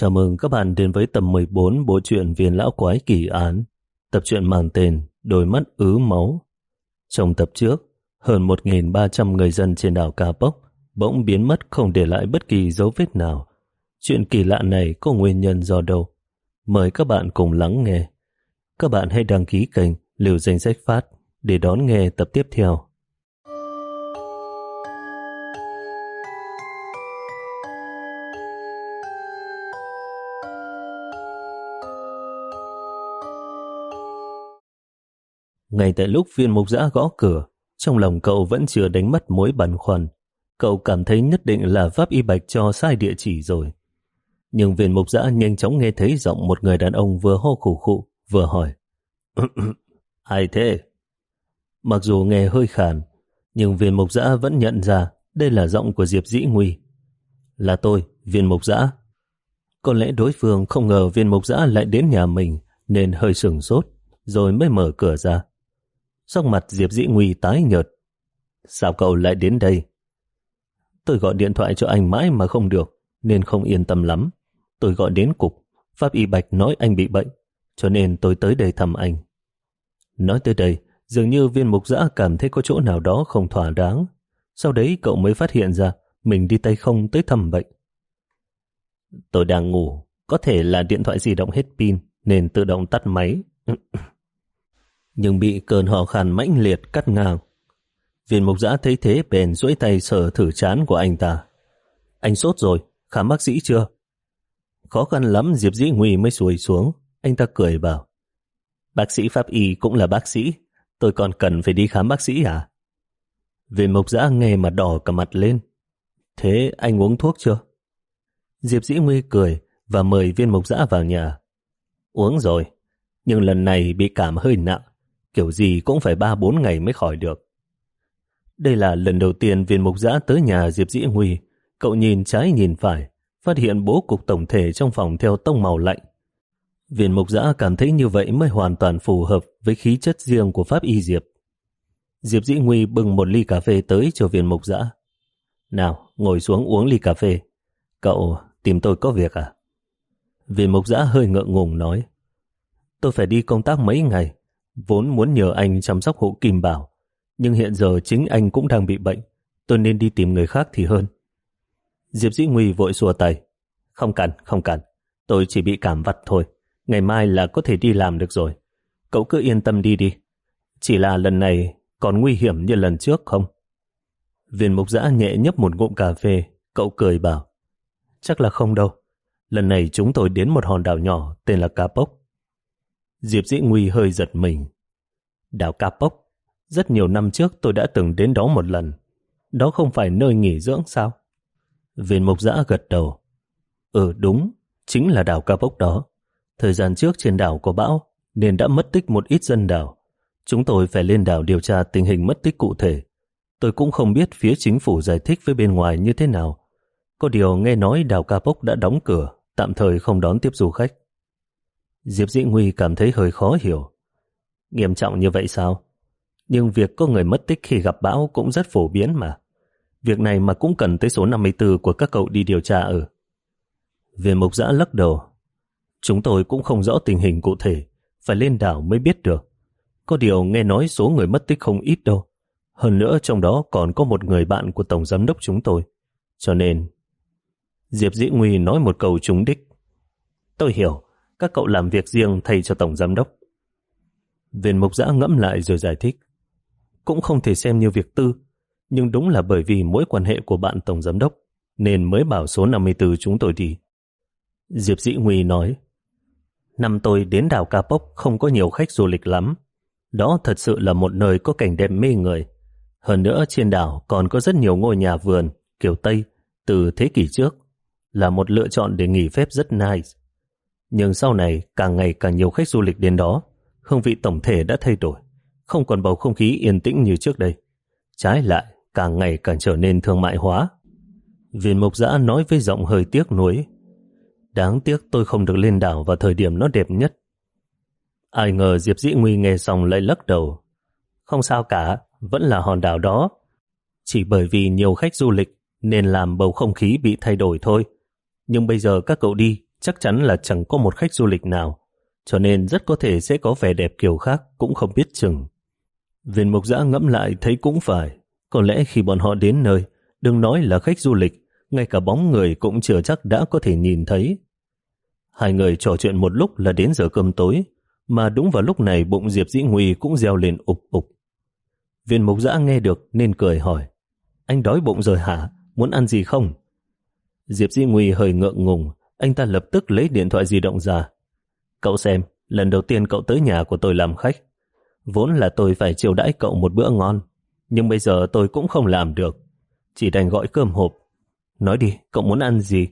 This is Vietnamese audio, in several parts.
Chào mừng các bạn đến với tập 14 bộ truyện Viên Lão Quái Kỳ Án. Tập truyện mang tên Đôi mắt ứ máu. Trong tập trước, hơn 1.300 người dân trên đảo Ca Bốc bỗng biến mất không để lại bất kỳ dấu vết nào. Chuyện kỳ lạ này có nguyên nhân do đâu? Mời các bạn cùng lắng nghe. Các bạn hãy đăng ký kênh Liều Danh Sách Phát để đón nghe tập tiếp theo. Ngay tại lúc viên mục giã gõ cửa, trong lòng cậu vẫn chưa đánh mất mối băn khoăn. Cậu cảm thấy nhất định là Pháp Y Bạch cho sai địa chỉ rồi. Nhưng viên mục giã nhanh chóng nghe thấy giọng một người đàn ông vừa hô khủ khụ, vừa hỏi. Ai thế? Mặc dù nghe hơi khàn, nhưng viên mục giã vẫn nhận ra đây là giọng của Diệp Dĩ Nguy. Là tôi, viên mục giã. Có lẽ đối phương không ngờ viên mục giã lại đến nhà mình nên hơi sửng sốt, rồi mới mở cửa ra. Sắc mặt Diệp Dĩ Nguy tái nhợt. Sao cậu lại đến đây? Tôi gọi điện thoại cho anh mãi mà không được, nên không yên tâm lắm. Tôi gọi đến cục, Pháp Y Bạch nói anh bị bệnh, cho nên tôi tới đây thăm anh. Nói tới đây, dường như viên mục giã cảm thấy có chỗ nào đó không thỏa đáng. Sau đấy cậu mới phát hiện ra mình đi tay không tới thăm bệnh. Tôi đang ngủ, có thể là điện thoại di động hết pin nên tự động tắt máy nhưng bị cơn hò khan mãnh liệt cắt ngang. Viên mục giã thấy thế bèn duỗi tay sờ thử chán của anh ta. Anh sốt rồi, khám bác sĩ chưa? Khó khăn lắm Diệp Dĩ Nguy mới xuôi xuống. Anh ta cười bảo. Bác sĩ pháp y cũng là bác sĩ. Tôi còn cần phải đi khám bác sĩ à? Viên mục giã nghe mà đỏ cả mặt lên. Thế anh uống thuốc chưa? Diệp Dĩ Nguy cười và mời viên mục giã vào nhà. Uống rồi, nhưng lần này bị cảm hơi nặng kiểu gì cũng phải 3-4 ngày mới khỏi được. Đây là lần đầu tiên viên mục giã tới nhà Diệp Dĩ Nguy. Cậu nhìn trái nhìn phải, phát hiện bố cục tổng thể trong phòng theo tông màu lạnh. Viên mục giã cảm thấy như vậy mới hoàn toàn phù hợp với khí chất riêng của Pháp Y Diệp. Diệp Dĩ Nguy bưng một ly cà phê tới cho viên mục giã. Nào, ngồi xuống uống ly cà phê. Cậu tìm tôi có việc à? Viên mục giã hơi ngượng ngùng nói. Tôi phải đi công tác mấy ngày, vốn muốn nhờ anh chăm sóc hộ Kim Bảo, nhưng hiện giờ chính anh cũng đang bị bệnh, tôi nên đi tìm người khác thì hơn. Diệp Dĩ Nguy vội xua tay. Không cần, không cần, tôi chỉ bị cảm vặt thôi, ngày mai là có thể đi làm được rồi. Cậu cứ yên tâm đi đi, chỉ là lần này còn nguy hiểm như lần trước không? Viên mục giã nhẹ nhấp một ngụm cà phê, cậu cười bảo. Chắc là không đâu, lần này chúng tôi đến một hòn đảo nhỏ tên là Cá Bốc. Diệp Dĩ Nguy hơi giật mình. Đảo Capok, rất nhiều năm trước tôi đã từng đến đó một lần. Đó không phải nơi nghỉ dưỡng sao? Viên mục giã gật đầu. Ừ đúng, chính là đảo Capok đó. Thời gian trước trên đảo có bão, nên đã mất tích một ít dân đảo. Chúng tôi phải lên đảo điều tra tình hình mất tích cụ thể. Tôi cũng không biết phía chính phủ giải thích với bên ngoài như thế nào. Có điều nghe nói đảo Capok đã đóng cửa, tạm thời không đón tiếp du khách. Diệp Dĩ Nguy cảm thấy hơi khó hiểu. Nghiêm trọng như vậy sao? Nhưng việc có người mất tích khi gặp bão cũng rất phổ biến mà. Việc này mà cũng cần tới số 54 của các cậu đi điều tra ở. Về mục giã lắc đầu. Chúng tôi cũng không rõ tình hình cụ thể, phải lên đảo mới biết được. Có điều nghe nói số người mất tích không ít đâu. Hơn nữa trong đó còn có một người bạn của Tổng Giám đốc chúng tôi. Cho nên... Diệp Dĩ Nguy nói một câu trúng đích. Tôi hiểu, các cậu làm việc riêng thay cho Tổng Giám Đốc. Viên mục giã ngẫm lại rồi giải thích. Cũng không thể xem như việc tư, nhưng đúng là bởi vì mối quan hệ của bạn Tổng Giám Đốc nên mới bảo số 54 chúng tôi đi. Diệp Dĩ Nguy nói, Năm tôi đến đảo Ca Pốc không có nhiều khách du lịch lắm. Đó thật sự là một nơi có cảnh đẹp mê người. Hơn nữa trên đảo còn có rất nhiều ngôi nhà vườn, kiểu Tây, từ thế kỷ trước. Là một lựa chọn để nghỉ phép rất nice. Nhưng sau này càng ngày càng nhiều khách du lịch đến đó, hương vị tổng thể đã thay đổi, không còn bầu không khí yên tĩnh như trước đây. Trái lại, càng ngày càng trở nên thương mại hóa. Viên mục giã nói với giọng hơi tiếc nuối. Đáng tiếc tôi không được lên đảo vào thời điểm nó đẹp nhất. Ai ngờ Diệp Dĩ Nguy nghe xong lại lắc đầu. Không sao cả, vẫn là hòn đảo đó. Chỉ bởi vì nhiều khách du lịch nên làm bầu không khí bị thay đổi thôi. Nhưng bây giờ các cậu đi chắc chắn là chẳng có một khách du lịch nào, cho nên rất có thể sẽ có vẻ đẹp kiểu khác cũng không biết chừng. Viên mục giã ngẫm lại thấy cũng phải, có lẽ khi bọn họ đến nơi, đừng nói là khách du lịch, ngay cả bóng người cũng chưa chắc đã có thể nhìn thấy. Hai người trò chuyện một lúc là đến giờ cơm tối, mà đúng vào lúc này bụng Diệp Dĩ Nguy cũng reo lên ục ục. Viên mục giã nghe được nên cười hỏi, anh đói bụng rồi hả? Muốn ăn gì không? Diệp Dĩ Nguy hơi ngượng ngùng, anh ta lập tức lấy điện thoại di động ra. Cậu xem, lần đầu tiên cậu tới nhà của tôi làm khách. Vốn là tôi phải chiều đãi cậu một bữa ngon, nhưng bây giờ tôi cũng không làm được. Chỉ đành gọi cơm hộp. Nói đi, cậu muốn ăn gì?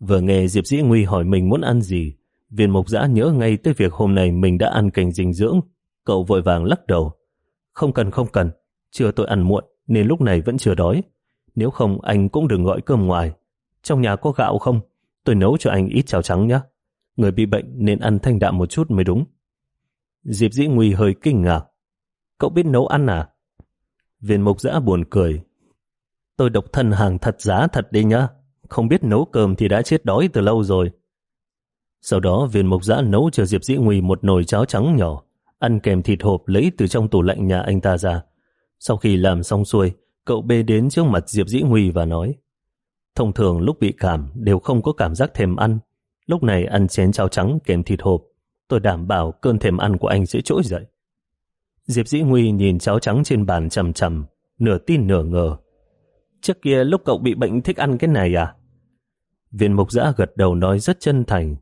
Vừa nghe Diệp Dĩ Nguy hỏi mình muốn ăn gì, viên mục giã nhớ ngay tới việc hôm nay mình đã ăn cành dinh dưỡng. Cậu vội vàng lắc đầu. Không cần không cần, chưa tôi ăn muộn nên lúc này vẫn chưa đói. Nếu không anh cũng đừng gọi cơm ngoài. Trong nhà có gạo không? Tôi nấu cho anh ít cháo trắng nhé. Người bị bệnh nên ăn thanh đạm một chút mới đúng. Diệp Dĩ Nguy hơi kinh ngạc. Cậu biết nấu ăn à? Viên mục giã buồn cười. Tôi độc thân hàng thật giá thật đi nhá. Không biết nấu cơm thì đã chết đói từ lâu rồi. Sau đó viên mục giã nấu cho Diệp Dĩ Nguy một nồi cháo trắng nhỏ, ăn kèm thịt hộp lấy từ trong tủ lạnh nhà anh ta ra. Sau khi làm xong xuôi, cậu bê đến trước mặt Diệp Dĩ Nguy và nói Thông thường lúc bị cảm đều không có cảm giác thèm ăn. Lúc này ăn chén cháo trắng kèm thịt hộp, tôi đảm bảo cơn thèm ăn của anh sẽ trỗi dậy. Diệp Dĩ Nguy nhìn cháo trắng trên bàn chầm chầm, nửa tin nửa ngờ. Trước kia lúc cậu bị bệnh thích ăn cái này à? Viên mục giã gật đầu nói rất chân thành.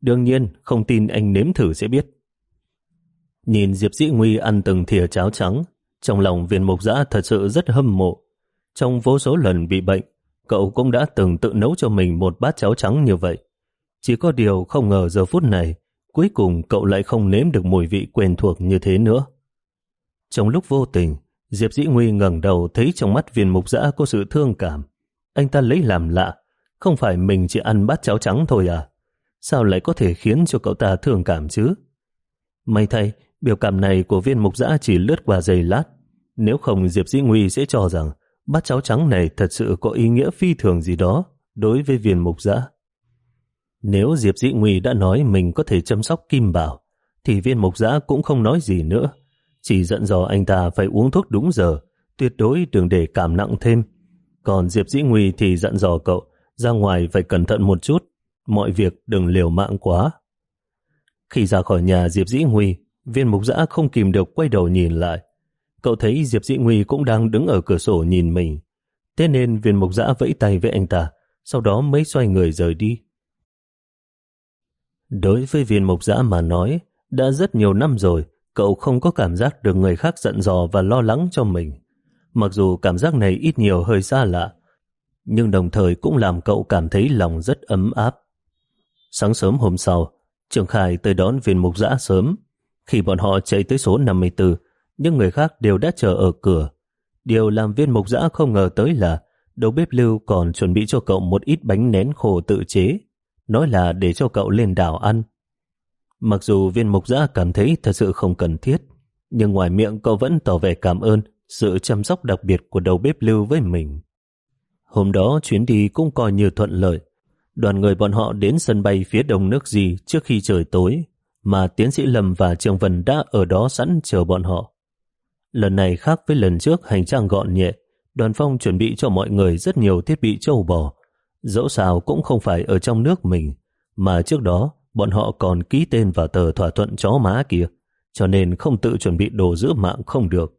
Đương nhiên, không tin anh nếm thử sẽ biết. Nhìn Diệp Dĩ Nguy ăn từng thìa cháo trắng, trong lòng viên mục giã thật sự rất hâm mộ. Trong vô số lần bị bệnh, cậu cũng đã từng tự nấu cho mình một bát cháo trắng như vậy. Chỉ có điều không ngờ giờ phút này, cuối cùng cậu lại không nếm được mùi vị quen thuộc như thế nữa. Trong lúc vô tình, Diệp Dĩ Nguy ngẩng đầu thấy trong mắt viên mục dã có sự thương cảm. Anh ta lấy làm lạ, không phải mình chỉ ăn bát cháo trắng thôi à? Sao lại có thể khiến cho cậu ta thương cảm chứ? May thay, biểu cảm này của viên mục dã chỉ lướt qua giây lát. Nếu không Diệp Dĩ Nguy sẽ cho rằng bát cháo trắng này thật sự có ý nghĩa phi thường gì đó đối với viên mục giã. Nếu Diệp Dĩ Nguy đã nói mình có thể chăm sóc Kim Bảo, thì viên mục giã cũng không nói gì nữa. Chỉ dặn dò anh ta phải uống thuốc đúng giờ, tuyệt đối đừng để cảm nặng thêm. Còn Diệp Dĩ Nguy thì dặn dò cậu ra ngoài phải cẩn thận một chút, mọi việc đừng liều mạng quá. Khi ra khỏi nhà Diệp Dĩ Nguy, viên mục giã không kìm được quay đầu nhìn lại. Cậu thấy Diệp Dĩ Nguy cũng đang đứng ở cửa sổ nhìn mình. Thế nên viên mục giã vẫy tay với anh ta, sau đó mới xoay người rời đi. Đối với viên mục giã mà nói, đã rất nhiều năm rồi, cậu không có cảm giác được người khác giận dò và lo lắng cho mình. Mặc dù cảm giác này ít nhiều hơi xa lạ, nhưng đồng thời cũng làm cậu cảm thấy lòng rất ấm áp. Sáng sớm hôm sau, Trường Khải tới đón viên mục giã sớm. Khi bọn họ chạy tới số 54, những người khác đều đã chờ ở cửa. Điều làm viên mục giã không ngờ tới là đầu bếp lưu còn chuẩn bị cho cậu một ít bánh nén khổ tự chế, nói là để cho cậu lên đảo ăn. Mặc dù viên mục giã cảm thấy thật sự không cần thiết, nhưng ngoài miệng cậu vẫn tỏ vẻ cảm ơn sự chăm sóc đặc biệt của đầu bếp lưu với mình. Hôm đó chuyến đi cũng coi như thuận lợi. Đoàn người bọn họ đến sân bay phía đông nước gì trước khi trời tối, mà tiến sĩ Lâm và trương Vân đã ở đó sẵn chờ bọn họ. Lần này khác với lần trước hành trang gọn nhẹ, đoàn phong chuẩn bị cho mọi người rất nhiều thiết bị châu bò. Dẫu sao cũng không phải ở trong nước mình, mà trước đó bọn họ còn ký tên vào tờ thỏa thuận chó má kia, cho nên không tự chuẩn bị đồ giữ mạng không được.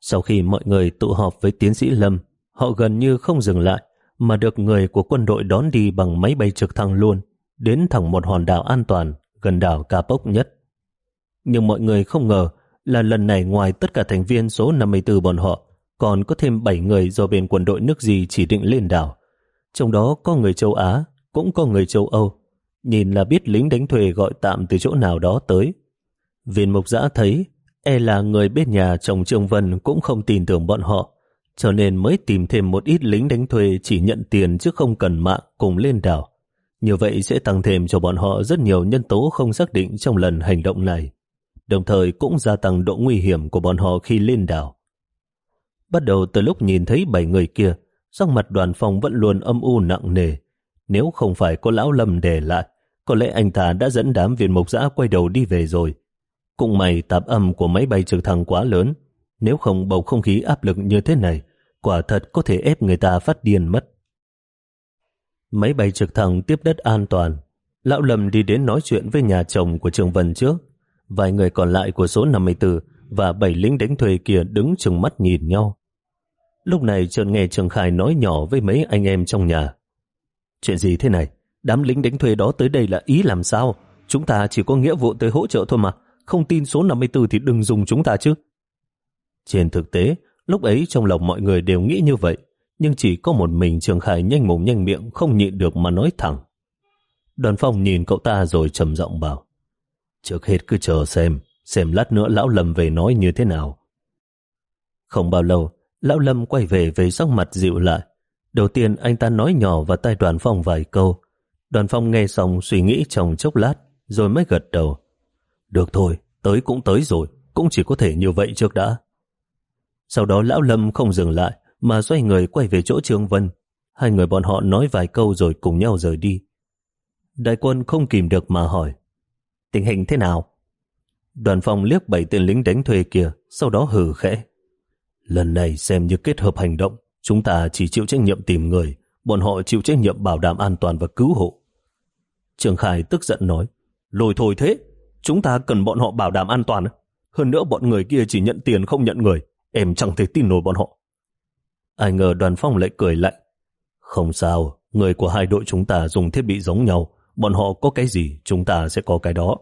Sau khi mọi người tụ họp với tiến sĩ Lâm, họ gần như không dừng lại, mà được người của quân đội đón đi bằng máy bay trực thăng luôn, đến thẳng một hòn đảo an toàn, gần đảo Kapok nhất. Nhưng mọi người không ngờ là lần này ngoài tất cả thành viên số 54 bọn họ, còn có thêm 7 người do bên quân đội nước gì chỉ định lên đảo. Trong đó có người châu Á, cũng có người châu Âu. Nhìn là biết lính đánh thuê gọi tạm từ chỗ nào đó tới. Viên mục giã thấy, e là người bên nhà chồng Trương Vân cũng không tin tưởng bọn họ, cho nên mới tìm thêm một ít lính đánh thuê chỉ nhận tiền chứ không cần mạng cùng lên đảo. Như vậy sẽ tăng thêm cho bọn họ rất nhiều nhân tố không xác định trong lần hành động này đồng thời cũng gia tăng độ nguy hiểm của bọn họ khi lên đảo. Bắt đầu từ lúc nhìn thấy bảy người kia, sắc mặt đoàn phòng vẫn luôn âm u nặng nề. Nếu không phải có lão Lâm để lại, có lẽ anh ta đã dẫn đám viên mục giã quay đầu đi về rồi. Cũng may tạp âm của máy bay trực thăng quá lớn, nếu không bầu không khí áp lực như thế này, quả thật có thể ép người ta phát điên mất. Máy bay trực thăng tiếp đất an toàn. Lão Lâm đi đến nói chuyện với nhà chồng của Trường Vân trước. Vài người còn lại của số 54 và bảy lính đánh thuê kia đứng chừng mắt nhìn nhau. Lúc này trơn nghe Trường Khải nói nhỏ với mấy anh em trong nhà. Chuyện gì thế này? Đám lính đánh thuê đó tới đây là ý làm sao? Chúng ta chỉ có nghĩa vụ tới hỗ trợ thôi mà. Không tin số 54 thì đừng dùng chúng ta chứ. Trên thực tế, lúc ấy trong lòng mọi người đều nghĩ như vậy nhưng chỉ có một mình Trường Khải nhanh mồm nhanh miệng không nhịn được mà nói thẳng. Đoàn phong nhìn cậu ta rồi trầm giọng bảo Trước hết cứ chờ xem, xem lát nữa Lão Lâm về nói như thế nào. Không bao lâu, Lão Lâm quay về với sắc mặt dịu lại. Đầu tiên anh ta nói nhỏ vào tai đoàn phong vài câu. Đoàn phong nghe xong suy nghĩ trong chốc lát, rồi mới gật đầu. Được thôi, tới cũng tới rồi, cũng chỉ có thể như vậy trước đã. Sau đó Lão Lâm không dừng lại, mà xoay người quay về chỗ Trương Vân. Hai người bọn họ nói vài câu rồi cùng nhau rời đi. Đại quân không kìm được mà hỏi tình hình thế nào? Đoàn phòng liếc bảy tên lính đánh thuê kia, sau đó hừ khẽ. Lần này xem như kết hợp hành động, chúng ta chỉ chịu trách nhiệm tìm người, bọn họ chịu trách nhiệm bảo đảm an toàn và cứu hộ. Trường Khải tức giận nói, lôi thôi thế, chúng ta cần bọn họ bảo đảm an toàn. Hơn nữa bọn người kia chỉ nhận tiền không nhận người, em chẳng thể tin nổi bọn họ. Ai ngờ đoàn phong lại cười lạnh. Không sao, người của hai đội chúng ta dùng thiết bị giống nhau, bọn họ có cái gì, chúng ta sẽ có cái đó.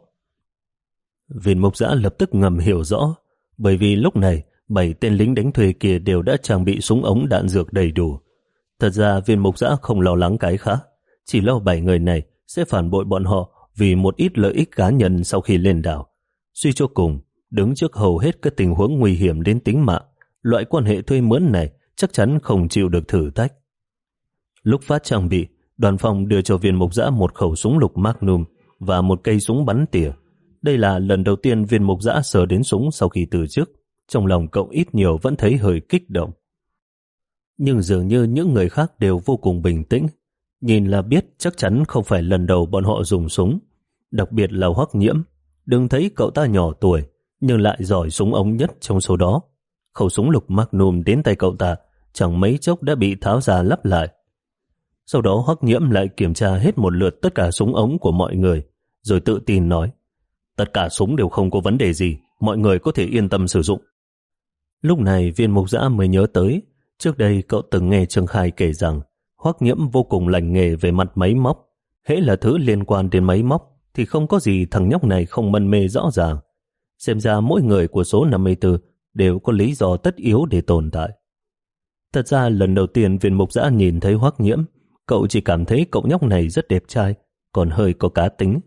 Viên mục giã lập tức ngầm hiểu rõ, bởi vì lúc này bảy tên lính đánh thuê kia đều đã trang bị súng ống đạn dược đầy đủ. Thật ra viên mục giã không lo lắng cái khác, chỉ lo bảy người này sẽ phản bội bọn họ vì một ít lợi ích cá nhân sau khi lên đảo. Suy cho cùng, đứng trước hầu hết các tình huống nguy hiểm đến tính mạng, loại quan hệ thuê mướn này chắc chắn không chịu được thử thách. Lúc phát trang bị, đoàn phòng đưa cho viên mục giã một khẩu súng lục Magnum và một cây súng bắn tỉa. Đây là lần đầu tiên viên mục giã sờ đến súng sau khi từ chức. Trong lòng cậu ít nhiều vẫn thấy hơi kích động. Nhưng dường như những người khác đều vô cùng bình tĩnh. Nhìn là biết chắc chắn không phải lần đầu bọn họ dùng súng. Đặc biệt là hoắc nhiễm. Đừng thấy cậu ta nhỏ tuổi, nhưng lại giỏi súng ống nhất trong số đó. Khẩu súng lục Magnum đến tay cậu ta chẳng mấy chốc đã bị tháo ra lắp lại. Sau đó Hoắc Nhiễm lại kiểm tra hết một lượt tất cả súng ống của mọi người, rồi tự tin nói, tất cả súng đều không có vấn đề gì, mọi người có thể yên tâm sử dụng. Lúc này viên mục giã mới nhớ tới, trước đây cậu từng nghe Trương Khai kể rằng Hoắc Nhiễm vô cùng lành nghề về mặt máy móc, hễ là thứ liên quan đến máy móc thì không có gì thằng nhóc này không mân mê rõ ràng. Xem ra mỗi người của số 54 đều có lý do tất yếu để tồn tại. Thật ra lần đầu tiên viên mục giã nhìn thấy hoắc nhiễm, cậu chỉ cảm thấy cậu nhóc này rất đẹp trai, còn hơi có cá tính.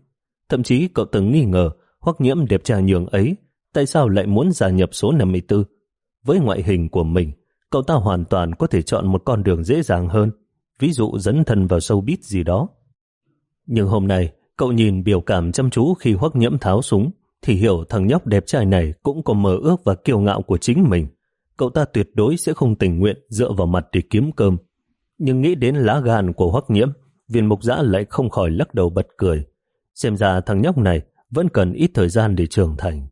Thậm chí cậu từng nghi ngờ hoắc nhiễm đẹp trai nhường ấy, tại sao lại muốn gia nhập số 54? Với ngoại hình của mình, cậu ta hoàn toàn có thể chọn một con đường dễ dàng hơn, ví dụ dẫn thân vào sâu gì đó. Nhưng hôm nay, cậu nhìn biểu cảm chăm chú khi hoắc nhiễm tháo súng, thì hiểu thằng nhóc đẹp trai này cũng có mơ ước và kiêu ngạo của chính mình cậu ta tuyệt đối sẽ không tình nguyện dựa vào mặt để kiếm cơm. Nhưng nghĩ đến lá gan của hoắc nhiễm, viên mục giã lại không khỏi lắc đầu bật cười. Xem ra thằng nhóc này vẫn cần ít thời gian để trưởng thành.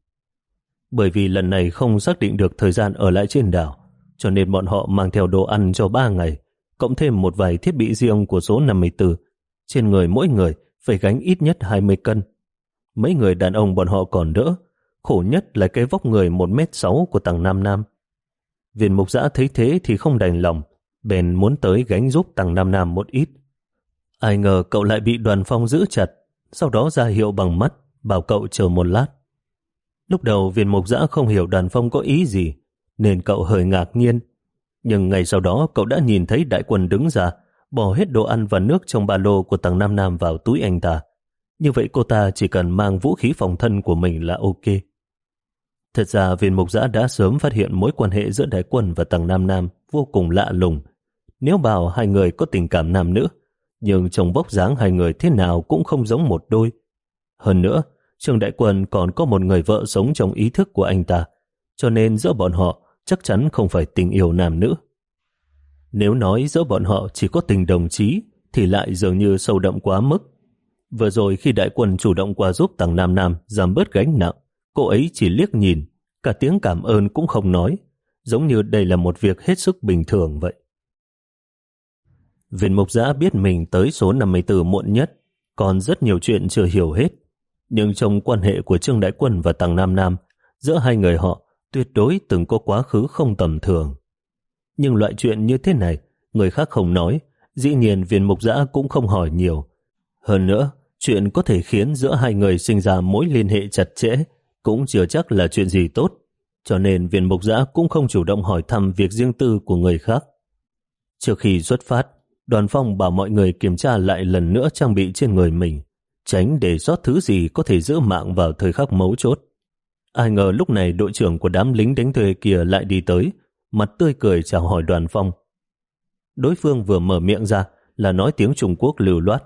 Bởi vì lần này không xác định được thời gian ở lại trên đảo, cho nên bọn họ mang theo đồ ăn cho ba ngày, cộng thêm một vài thiết bị riêng của số 54. Trên người mỗi người phải gánh ít nhất 20 cân. Mấy người đàn ông bọn họ còn đỡ, khổ nhất là cái vóc người 1m6 của tầng Nam Nam. Viên mục giã thấy thế thì không đành lòng, bèn muốn tới gánh giúp tăng Nam Nam một ít. Ai ngờ cậu lại bị đoàn phong giữ chặt, sau đó ra hiệu bằng mắt, bảo cậu chờ một lát. Lúc đầu viên mục giã không hiểu đoàn phong có ý gì, nên cậu hơi ngạc nhiên. Nhưng ngày sau đó cậu đã nhìn thấy đại quân đứng ra, bỏ hết đồ ăn và nước trong ba lô của tầng Nam Nam vào túi anh ta. Như vậy cô ta chỉ cần mang vũ khí phòng thân của mình là ok. Thật ra viên mục giã đã sớm phát hiện mối quan hệ giữa đại quân và tầng Nam Nam vô cùng lạ lùng. Nếu bảo hai người có tình cảm nam nữ, nhưng trông vóc dáng hai người thế nào cũng không giống một đôi. Hơn nữa, Trương Đại Quân còn có một người vợ sống trong ý thức của anh ta, cho nên giữa bọn họ chắc chắn không phải tình yêu nam nữ. Nếu nói giữa bọn họ chỉ có tình đồng chí, thì lại dường như sâu đậm quá mức. Vừa rồi khi đại quân chủ động qua giúp tàng Nam Nam giảm bớt gánh nặng, cô ấy chỉ liếc nhìn, cả tiếng cảm ơn cũng không nói, giống như đây là một việc hết sức bình thường vậy. Viên mục giã biết mình tới số 54 muộn nhất, còn rất nhiều chuyện chưa hiểu hết. Nhưng trong quan hệ của Trương Đại Quân và Tăng Nam Nam, giữa hai người họ tuyệt đối từng có quá khứ không tầm thường. Nhưng loại chuyện như thế này, người khác không nói, dĩ nhiên viên mục giã cũng không hỏi nhiều. Hơn nữa, chuyện có thể khiến giữa hai người sinh ra mối liên hệ chặt chẽ cũng chưa chắc là chuyện gì tốt, cho nên viên mục giã cũng không chủ động hỏi thăm việc riêng tư của người khác. Trước khi xuất phát, đoàn phong bảo mọi người kiểm tra lại lần nữa trang bị trên người mình, tránh để sót thứ gì có thể giữ mạng vào thời khắc mấu chốt. Ai ngờ lúc này đội trưởng của đám lính đánh thuê kia lại đi tới, mặt tươi cười chào hỏi đoàn phong. Đối phương vừa mở miệng ra là nói tiếng Trung Quốc lưu loát.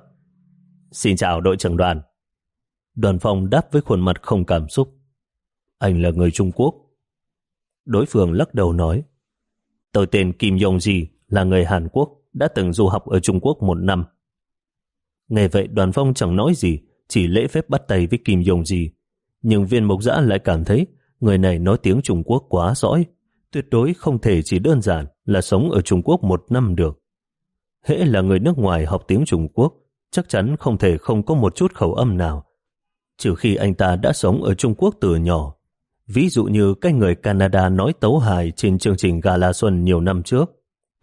Xin chào đội trưởng đoàn. Đoàn phong đáp với khuôn mặt không cảm xúc. Anh là người Trung Quốc. Đối phương lắc đầu nói. Tôi tên Kim Yong Ji là người Hàn Quốc, đã từng du học ở Trung Quốc một năm. Nghe vậy đoàn phong chẳng nói gì, chỉ lễ phép bắt tay với Kim Dung gì. Nhưng viên mộc giã lại cảm thấy người này nói tiếng Trung Quốc quá giỏi, tuyệt đối không thể chỉ đơn giản là sống ở Trung Quốc một năm được. Hễ là người nước ngoài học tiếng Trung Quốc, chắc chắn không thể không có một chút khẩu âm nào. Trừ khi anh ta đã sống ở Trung Quốc từ nhỏ. Ví dụ như cái người Canada nói tấu hài trên chương trình Gala Xuân nhiều năm trước.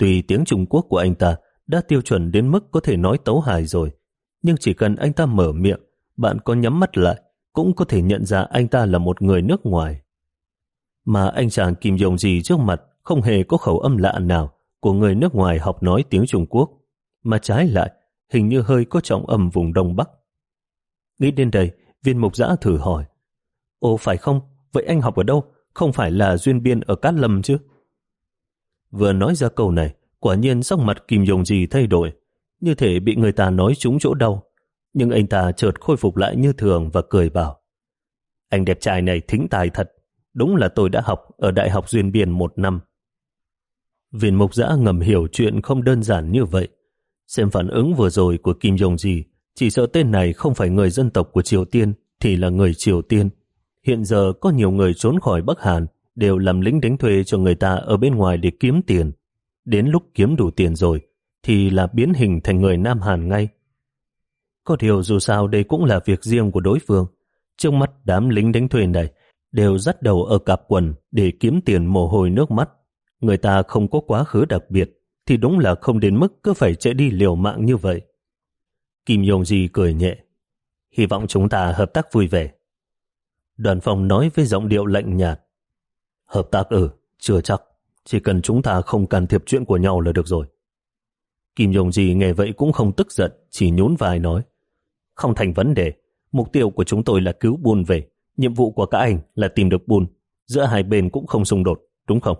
Tuy tiếng Trung Quốc của anh ta đã tiêu chuẩn đến mức có thể nói tấu hài rồi, nhưng chỉ cần anh ta mở miệng, bạn có nhắm mắt lại, cũng có thể nhận ra anh ta là một người nước ngoài. Mà anh chàng Kim Dòng gì trước mặt không hề có khẩu âm lạ nào của người nước ngoài học nói tiếng Trung Quốc, mà trái lại hình như hơi có trọng âm vùng Đông Bắc. Nghĩ đến đây, viên mục giã thử hỏi. Ồ phải không? Vậy anh học ở đâu? Không phải là duyên biên ở Cát Lâm chứ? Vừa nói ra câu này, quả nhiên sắc mặt Kim Dung Di thay đổi, như thể bị người ta nói trúng chỗ đau. Nhưng anh ta chợt khôi phục lại như thường và cười bảo. Anh đẹp trai này thính tài thật, đúng là tôi đã học ở Đại học Duyên Biên một năm. Viên mục giã ngầm hiểu chuyện không đơn giản như vậy. Xem phản ứng vừa rồi của Kim Jong Ji, chỉ sợ tên này không phải người dân tộc của Triều Tiên thì là người Triều Tiên. Hiện giờ có nhiều người trốn khỏi Bắc Hàn đều làm lính đánh thuê cho người ta ở bên ngoài để kiếm tiền. Đến lúc kiếm đủ tiền rồi thì là biến hình thành người Nam Hàn ngay. Có điều dù sao đây cũng là việc riêng của đối phương. Trước mắt đám lính đánh thuê này đều dắt đầu ở cặp quần để kiếm tiền mồ hôi nước mắt. Người ta không có quá khứ đặc biệt, thì đúng là không đến mức cứ phải chạy đi liều mạng như vậy. Kim Yong Ji cười nhẹ. Hy vọng chúng ta hợp tác vui vẻ. Đoàn phòng nói với giọng điệu lạnh nhạt. Hợp tác ừ, chưa chắc. Chỉ cần chúng ta không can thiệp chuyện của nhau là được rồi. Kim Yong Di nghe vậy cũng không tức giận, chỉ nhún vai nói. Không thành vấn đề, mục tiêu của chúng tôi là cứu buôn về. Nhiệm vụ của các anh là tìm được bùn. Giữa hai bên cũng không xung đột, đúng không?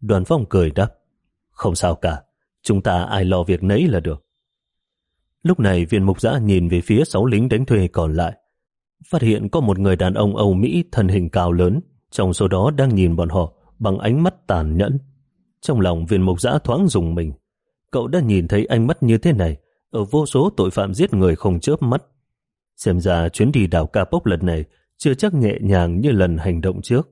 Đoàn phong cười đáp. Không sao cả, chúng ta ai lo việc nấy là được. Lúc này viên mục giã nhìn về phía sáu lính đánh thuê còn lại. Phát hiện có một người đàn ông Âu Mỹ thân hình cao lớn, trong số đó đang nhìn bọn họ bằng ánh mắt tàn nhẫn. Trong lòng viên mục giã thoáng dùng mình. Cậu đã nhìn thấy ánh mắt như thế này ở vô số tội phạm giết người không chớp mắt. Xem ra chuyến đi đảo Ca bốc lần này chưa chắc nhẹ nhàng như lần hành động trước.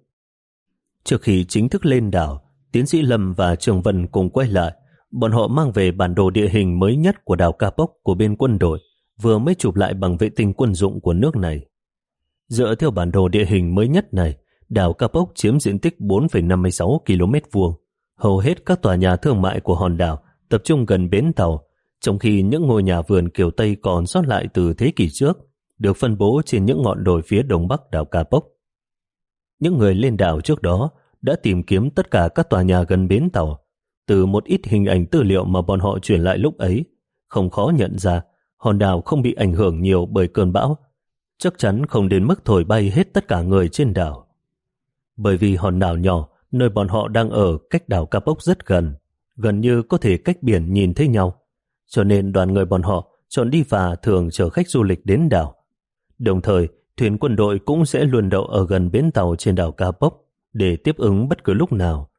Trước khi chính thức lên đảo, tiến sĩ Lâm và Trường Vân cùng quay lại. Bọn họ mang về bản đồ địa hình mới nhất của đảo Kapok của bên quân đội, vừa mới chụp lại bằng vệ tinh quân dụng của nước này. Dựa theo bản đồ địa hình mới nhất này, đảo Kapok chiếm diện tích 4,56 km vuông. Hầu hết các tòa nhà thương mại của hòn đảo tập trung gần bến tàu, trong khi những ngôi nhà vườn kiểu Tây còn sót lại từ thế kỷ trước được phân bố trên những ngọn đồi phía đông bắc đảo Kapok. Những người lên đảo trước đó đã tìm kiếm tất cả các tòa nhà gần bến tàu. Từ một ít hình ảnh tư liệu mà bọn họ truyền lại lúc ấy, không khó nhận ra hòn đảo không bị ảnh hưởng nhiều bởi cơn bão, chắc chắn không đến mức thổi bay hết tất cả người trên đảo. Bởi vì hòn đảo nhỏ, nơi bọn họ đang ở cách đảo Kapok rất gần, gần như có thể cách biển nhìn thấy nhau, cho nên đoàn người bọn họ chọn đi phà thường chở khách du lịch đến đảo. Đồng thời, thuyền quân đội cũng sẽ luôn đậu ở gần bến tàu trên đảo Kapok để tiếp ứng bất cứ lúc nào.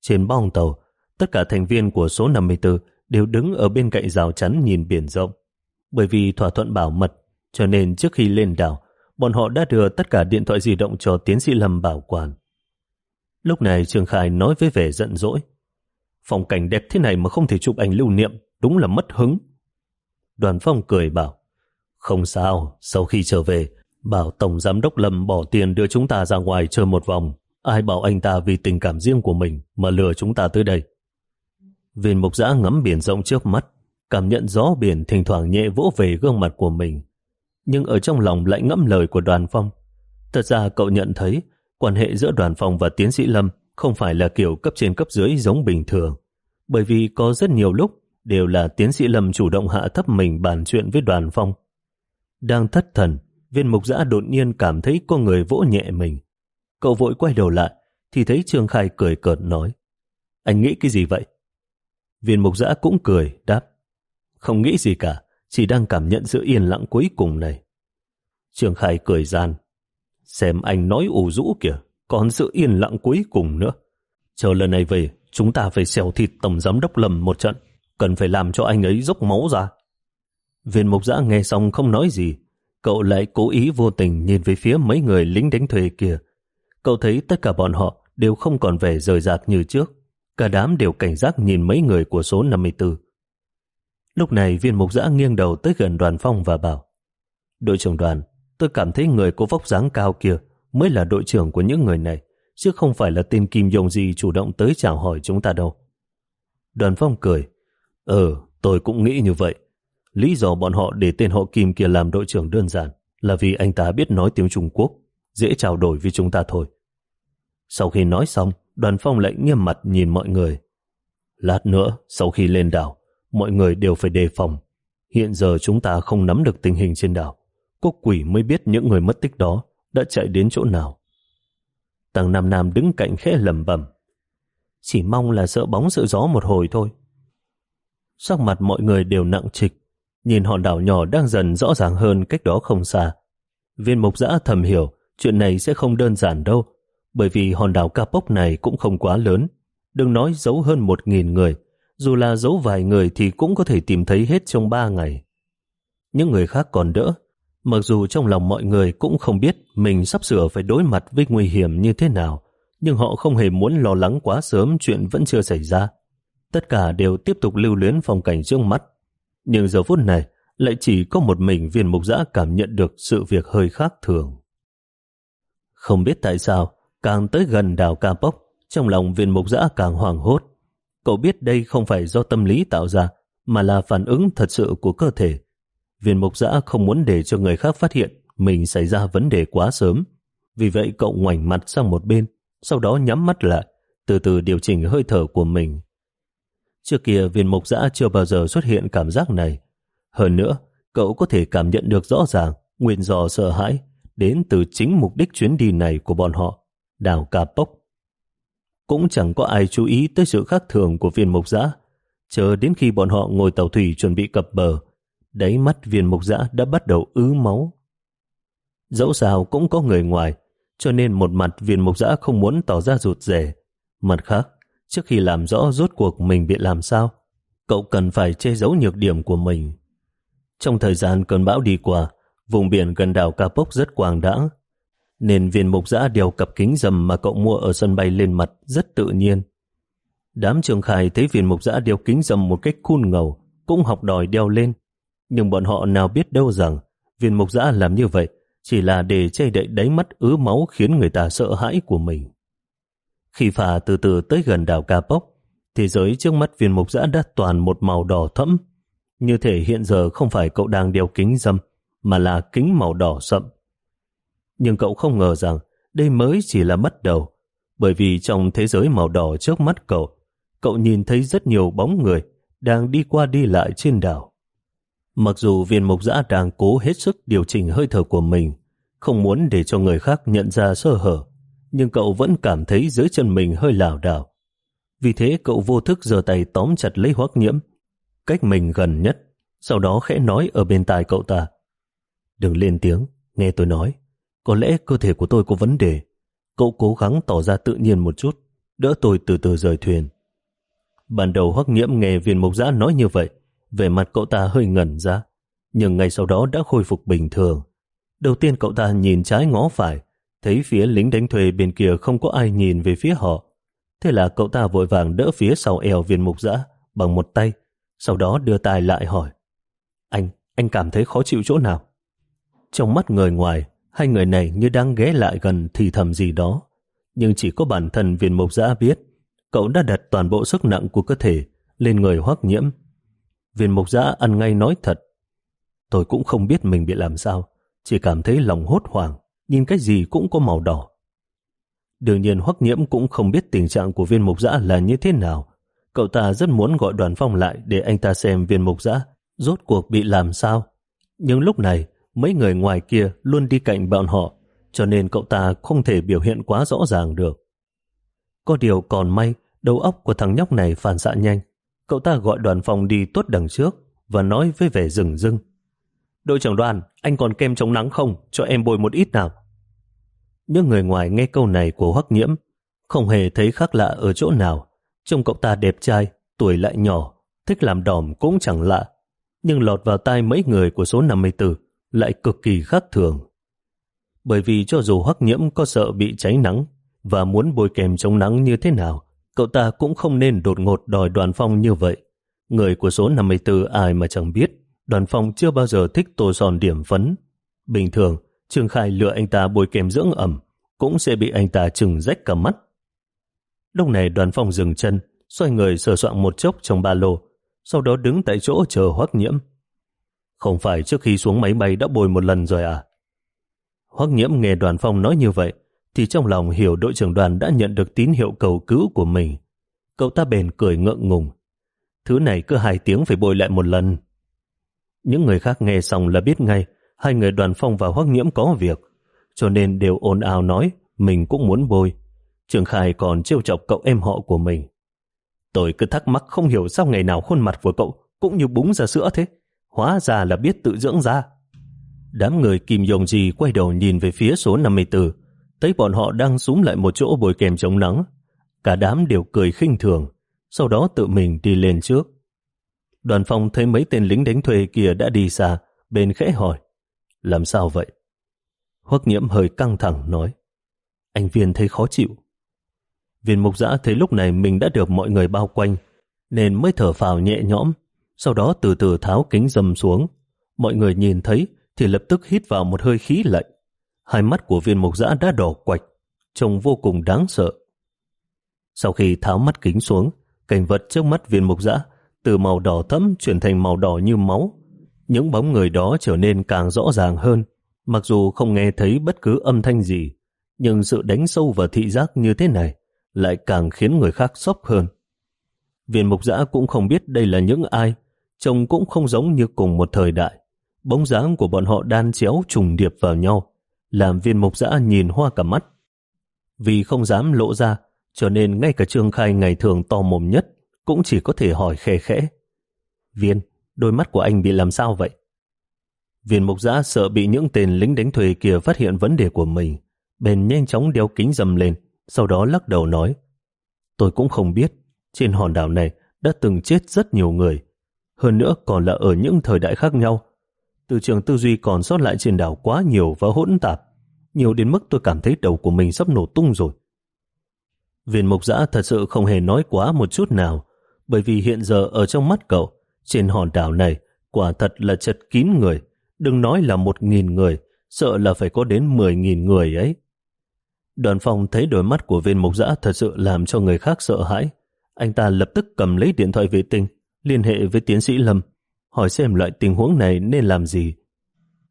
Trên bong tàu, tất cả thành viên của số 54 đều đứng ở bên cạnh rào chắn nhìn biển rộng. Bởi vì thỏa thuận bảo mật, cho nên trước khi lên đảo, bọn họ đã đưa tất cả điện thoại di động cho tiến sĩ Lâm bảo quản. Lúc này Trường Khải nói với vẻ giận dỗi. Phong cảnh đẹp thế này mà không thể chụp ảnh lưu niệm, đúng là mất hứng. Đoàn Phong cười bảo, không sao, sau khi trở về, bảo Tổng Giám đốc Lâm bỏ tiền đưa chúng ta ra ngoài chơi một vòng. Ai bảo anh ta vì tình cảm riêng của mình mà lừa chúng ta tới đây. Viên mục giã ngắm biển rộng trước mắt, cảm nhận gió biển thỉnh thoảng nhẹ vỗ về gương mặt của mình. Nhưng ở trong lòng lại ngẫm lời của đoàn phong. Thật ra cậu nhận thấy quan hệ giữa đoàn phong và tiến sĩ Lâm không phải là kiểu cấp trên cấp dưới giống bình thường. Bởi vì có rất nhiều lúc đều là tiến sĩ Lâm chủ động hạ thấp mình bàn chuyện với đoàn phong. Đang thất thần, viên mục giã đột nhiên cảm thấy có người vỗ nhẹ mình. Cậu vội quay đầu lại, thì thấy Trương Khai cười cợt nói. Anh nghĩ cái gì vậy? Viên mục giã cũng cười, đáp. Không nghĩ gì cả, chỉ đang cảm nhận sự yên lặng cuối cùng này. Trương Khai cười gian. Xem anh nói ủ rũ kìa, còn sự yên lặng cuối cùng nữa. Chờ lần này về, chúng ta phải xèo thịt tổng giám đốc lầm một trận, cần phải làm cho anh ấy dốc máu ra. Viên mục giã nghe xong không nói gì, cậu lại cố ý vô tình nhìn về phía mấy người lính đánh thuê kia. Cậu thấy tất cả bọn họ đều không còn vẻ rời rạc như trước. Cả đám đều cảnh giác nhìn mấy người của số 54. Lúc này viên mục giã nghiêng đầu tới gần đoàn phong và bảo Đội trưởng đoàn, tôi cảm thấy người có vóc dáng cao kia mới là đội trưởng của những người này, chứ không phải là tên Kim Dông gì chủ động tới chào hỏi chúng ta đâu. Đoàn phong cười. Ừ, tôi cũng nghĩ như vậy. Lý do bọn họ để tên họ Kim kia làm đội trưởng đơn giản là vì anh ta biết nói tiếng Trung Quốc, dễ trao đổi với chúng ta thôi. Sau khi nói xong, đoàn phong lại nghiêm mặt nhìn mọi người. Lát nữa, sau khi lên đảo, mọi người đều phải đề phòng. Hiện giờ chúng ta không nắm được tình hình trên đảo cô quỷ mới biết những người mất tích đó đã chạy đến chỗ nào. Tăng Nam Nam đứng cạnh khẽ lầm bẩm Chỉ mong là sợ bóng sợ gió một hồi thôi. Sắc mặt mọi người đều nặng trịch, nhìn hòn đảo nhỏ đang dần rõ ràng hơn cách đó không xa. Viên mục giã thầm hiểu chuyện này sẽ không đơn giản đâu, bởi vì hòn đảo Kapok này cũng không quá lớn. Đừng nói giấu hơn một nghìn người, dù là giấu vài người thì cũng có thể tìm thấy hết trong ba ngày. Những người khác còn đỡ, mặc dù trong lòng mọi người cũng không biết mình sắp sửa phải đối mặt với nguy hiểm như thế nào, nhưng họ không hề muốn lo lắng quá sớm chuyện vẫn chưa xảy ra. Tất cả đều tiếp tục lưu luyến phong cảnh trước mắt. Nhưng giờ phút này lại chỉ có một mình viên mục giã cảm nhận được sự việc hơi khác thường. Không biết tại sao, càng tới gần đảo Ca bốc, trong lòng viên mục giã càng hoảng hốt. Cậu biết đây không phải do tâm lý tạo ra, mà là phản ứng thật sự của cơ thể. Viên mục giã không muốn để cho người khác phát hiện mình xảy ra vấn đề quá sớm. Vì vậy cậu ngoảnh mặt sang một bên, sau đó nhắm mắt lại, từ từ điều chỉnh hơi thở của mình. Trước kia viên mục giã chưa bao giờ xuất hiện cảm giác này. Hơn nữa, cậu có thể cảm nhận được rõ ràng nguyên do sợ hãi đến từ chính mục đích chuyến đi này của bọn họ, đảo Cà bốc. Cũng chẳng có ai chú ý tới sự khác thường của viên mục giã. Chờ đến khi bọn họ ngồi tàu thủy chuẩn bị cập bờ, đáy mắt viên mục dã đã bắt đầu ứ máu. Dẫu sao cũng có người ngoài, cho nên một mặt viên mục dã không muốn tỏ ra rụt rè. Mặt khác, trước khi làm rõ rốt cuộc mình bị làm sao, cậu cần phải che giấu nhược điểm của mình. Trong thời gian cơn bão đi qua, vùng biển gần đảo capoc rất quang đãng, nên viên mục giã đeo cặp kính dầm mà cậu mua ở sân bay lên mặt rất tự nhiên. Đám trường khai thấy viên mục giã đeo kính dầm một cách khôn ngầu, cũng học đòi đeo lên. Nhưng bọn họ nào biết đâu rằng viên mục giã làm như vậy chỉ là để che đậy đáy mắt ứ máu khiến người ta sợ hãi của mình. Khi phà từ từ tới gần đảo ca pốc thế giới trước mắt viên mục giã đã toàn một màu đỏ thẫm. Như thể hiện giờ không phải cậu đang đeo kính dâm, mà là kính màu đỏ sậm. Nhưng cậu không ngờ rằng đây mới chỉ là bắt đầu, bởi vì trong thế giới màu đỏ trước mắt cậu, cậu nhìn thấy rất nhiều bóng người đang đi qua đi lại trên đảo. Mặc dù viên mục giã đang cố hết sức điều chỉnh hơi thở của mình, không muốn để cho người khác nhận ra sơ hở, nhưng cậu vẫn cảm thấy dưới chân mình hơi lảo đảo. Vì thế cậu vô thức giơ tay tóm chặt lấy hoác nhiễm, cách mình gần nhất, sau đó khẽ nói ở bên tai cậu ta. Đừng lên tiếng, nghe tôi nói. Có lẽ cơ thể của tôi có vấn đề. Cậu cố gắng tỏ ra tự nhiên một chút, đỡ tôi từ từ rời thuyền. Ban đầu hoắc nhiễm nghe viên mục giã nói như vậy, về mặt cậu ta hơi ngẩn ra, nhưng ngay sau đó đã khôi phục bình thường. Đầu tiên cậu ta nhìn trái ngó phải, thấy phía lính đánh thuê bên kia không có ai nhìn về phía họ. Thế là cậu ta vội vàng đỡ phía sau eo viên mục dã bằng một tay, sau đó đưa tay lại hỏi. Anh, anh cảm thấy khó chịu chỗ nào? Trong mắt người ngoài, hai người này như đang ghé lại gần thì thầm gì đó. Nhưng chỉ có bản thân viên mục dã biết, cậu đã đặt toàn bộ sức nặng của cơ thể lên người hoắc nhiễm. Viên mục giã ăn ngay nói thật. Tôi cũng không biết mình bị làm sao, chỉ cảm thấy lòng hốt hoảng, nhìn cái gì cũng có màu đỏ. Đương nhiên hoắc nhiễm cũng không biết tình trạng của viên mục giã là như thế nào. Cậu ta rất muốn gọi đoàn phong lại để anh ta xem viên mục giã rốt cuộc bị làm sao. Nhưng lúc này, mấy người ngoài kia luôn đi cạnh bọn họ, cho nên cậu ta không thể biểu hiện quá rõ ràng được. Có điều còn may, đầu óc của thằng nhóc này phản xạ nhanh. Cậu ta gọi đoàn phòng đi tuốt đằng trước và nói với vẻ rừng rưng. Đội trưởng đoàn, anh còn kem chống nắng không? Cho em bôi một ít nào. Những người ngoài nghe câu này của Hoắc Nhiễm không hề thấy khác lạ ở chỗ nào. Trông cậu ta đẹp trai, tuổi lại nhỏ, thích làm đòm cũng chẳng lạ. Nhưng lọt vào tai mấy người của số 54 lại cực kỳ khác thường. Bởi vì cho dù Hoắc Nhiễm có sợ bị cháy nắng và muốn bôi kem chống nắng như thế nào, cậu ta cũng không nên đột ngột đòi đoàn phong như vậy. Người của số 54 ai mà chẳng biết, đoàn phong chưa bao giờ thích tô son điểm phấn. Bình thường, Trương Khai lựa anh ta bôi kem dưỡng ẩm, cũng sẽ bị anh ta trừng rách cả mắt. Lúc này đoàn phong dừng chân, xoay người sờ soạn một chốc trong ba lô, sau đó đứng tại chỗ chờ hoắc nhiễm. Không phải trước khi xuống máy bay đã bồi một lần rồi à? Hoắc nhiễm nghe đoàn phong nói như vậy, thì trong lòng hiểu đội trưởng đoàn đã nhận được tín hiệu cầu cứu của mình. Cậu ta bền cười ngượng ngùng. Thứ này cứ hai tiếng phải bồi lại một lần. Những người khác nghe xong là biết ngay hai người đoàn phong và hoắc nhiễm có việc, cho nên đều ồn ào nói mình cũng muốn bôi. Trường Khai còn trêu chọc cậu em họ của mình. Tôi cứ thắc mắc không hiểu sao ngày nào khuôn mặt của cậu cũng như búng ra sữa thế. Hóa ra là biết tự dưỡng da. Đám người Kim Dòng gì quay đầu nhìn về phía số 54, thấy bọn họ đang súm lại một chỗ bồi kèm chống nắng. Cả đám đều cười khinh thường, sau đó tự mình đi lên trước. Đoàn phong thấy mấy tên lính đánh thuê kia đã đi xa, bên khẽ hỏi, làm sao vậy? Hoắc nhiễm hơi căng thẳng nói, anh Viên thấy khó chịu. Viên mục giã thấy lúc này mình đã được mọi người bao quanh, nên mới thở phào nhẹ nhõm, sau đó từ từ tháo kính dầm xuống. Mọi người nhìn thấy thì lập tức hít vào một hơi khí lạnh. Hai mắt của viên mục giã đã đỏ quạch, trông vô cùng đáng sợ. Sau khi tháo mắt kính xuống, cảnh vật trước mắt viên mục giã từ màu đỏ thẫm chuyển thành màu đỏ như máu. Những bóng người đó trở nên càng rõ ràng hơn, mặc dù không nghe thấy bất cứ âm thanh gì, nhưng sự đánh sâu vào thị giác như thế này lại càng khiến người khác sốc hơn. Viên mục giã cũng không biết đây là những ai, trông cũng không giống như cùng một thời đại. Bóng dáng của bọn họ đan chéo trùng điệp vào nhau, làm viên mục giã nhìn hoa cả mắt. Vì không dám lộ ra, cho nên ngay cả Trương Khai ngày thường to mồm nhất cũng chỉ có thể hỏi khẽ khẽ. Viên, đôi mắt của anh bị làm sao vậy? Viên mục giã sợ bị những tên lính đánh thuê kia phát hiện vấn đề của mình, bèn nhanh chóng đeo kính dầm lên, sau đó lắc đầu nói. Tôi cũng không biết, trên hòn đảo này đã từng chết rất nhiều người, hơn nữa còn là ở những thời đại khác nhau. Từ trường tư duy còn sót lại trên đảo quá nhiều và hỗn tạp, nhiều đến mức tôi cảm thấy đầu của mình sắp nổ tung rồi. Viên mục giã thật sự không hề nói quá một chút nào, bởi vì hiện giờ ở trong mắt cậu, trên hòn đảo này quả thật là chật kín người, đừng nói là một nghìn người, sợ là phải có đến mười nghìn người ấy. Đoàn phòng thấy đôi mắt của viên mục giã thật sự làm cho người khác sợ hãi. Anh ta lập tức cầm lấy điện thoại vệ tinh, liên hệ với tiến sĩ Lâm, hỏi xem loại tình huống này nên làm gì.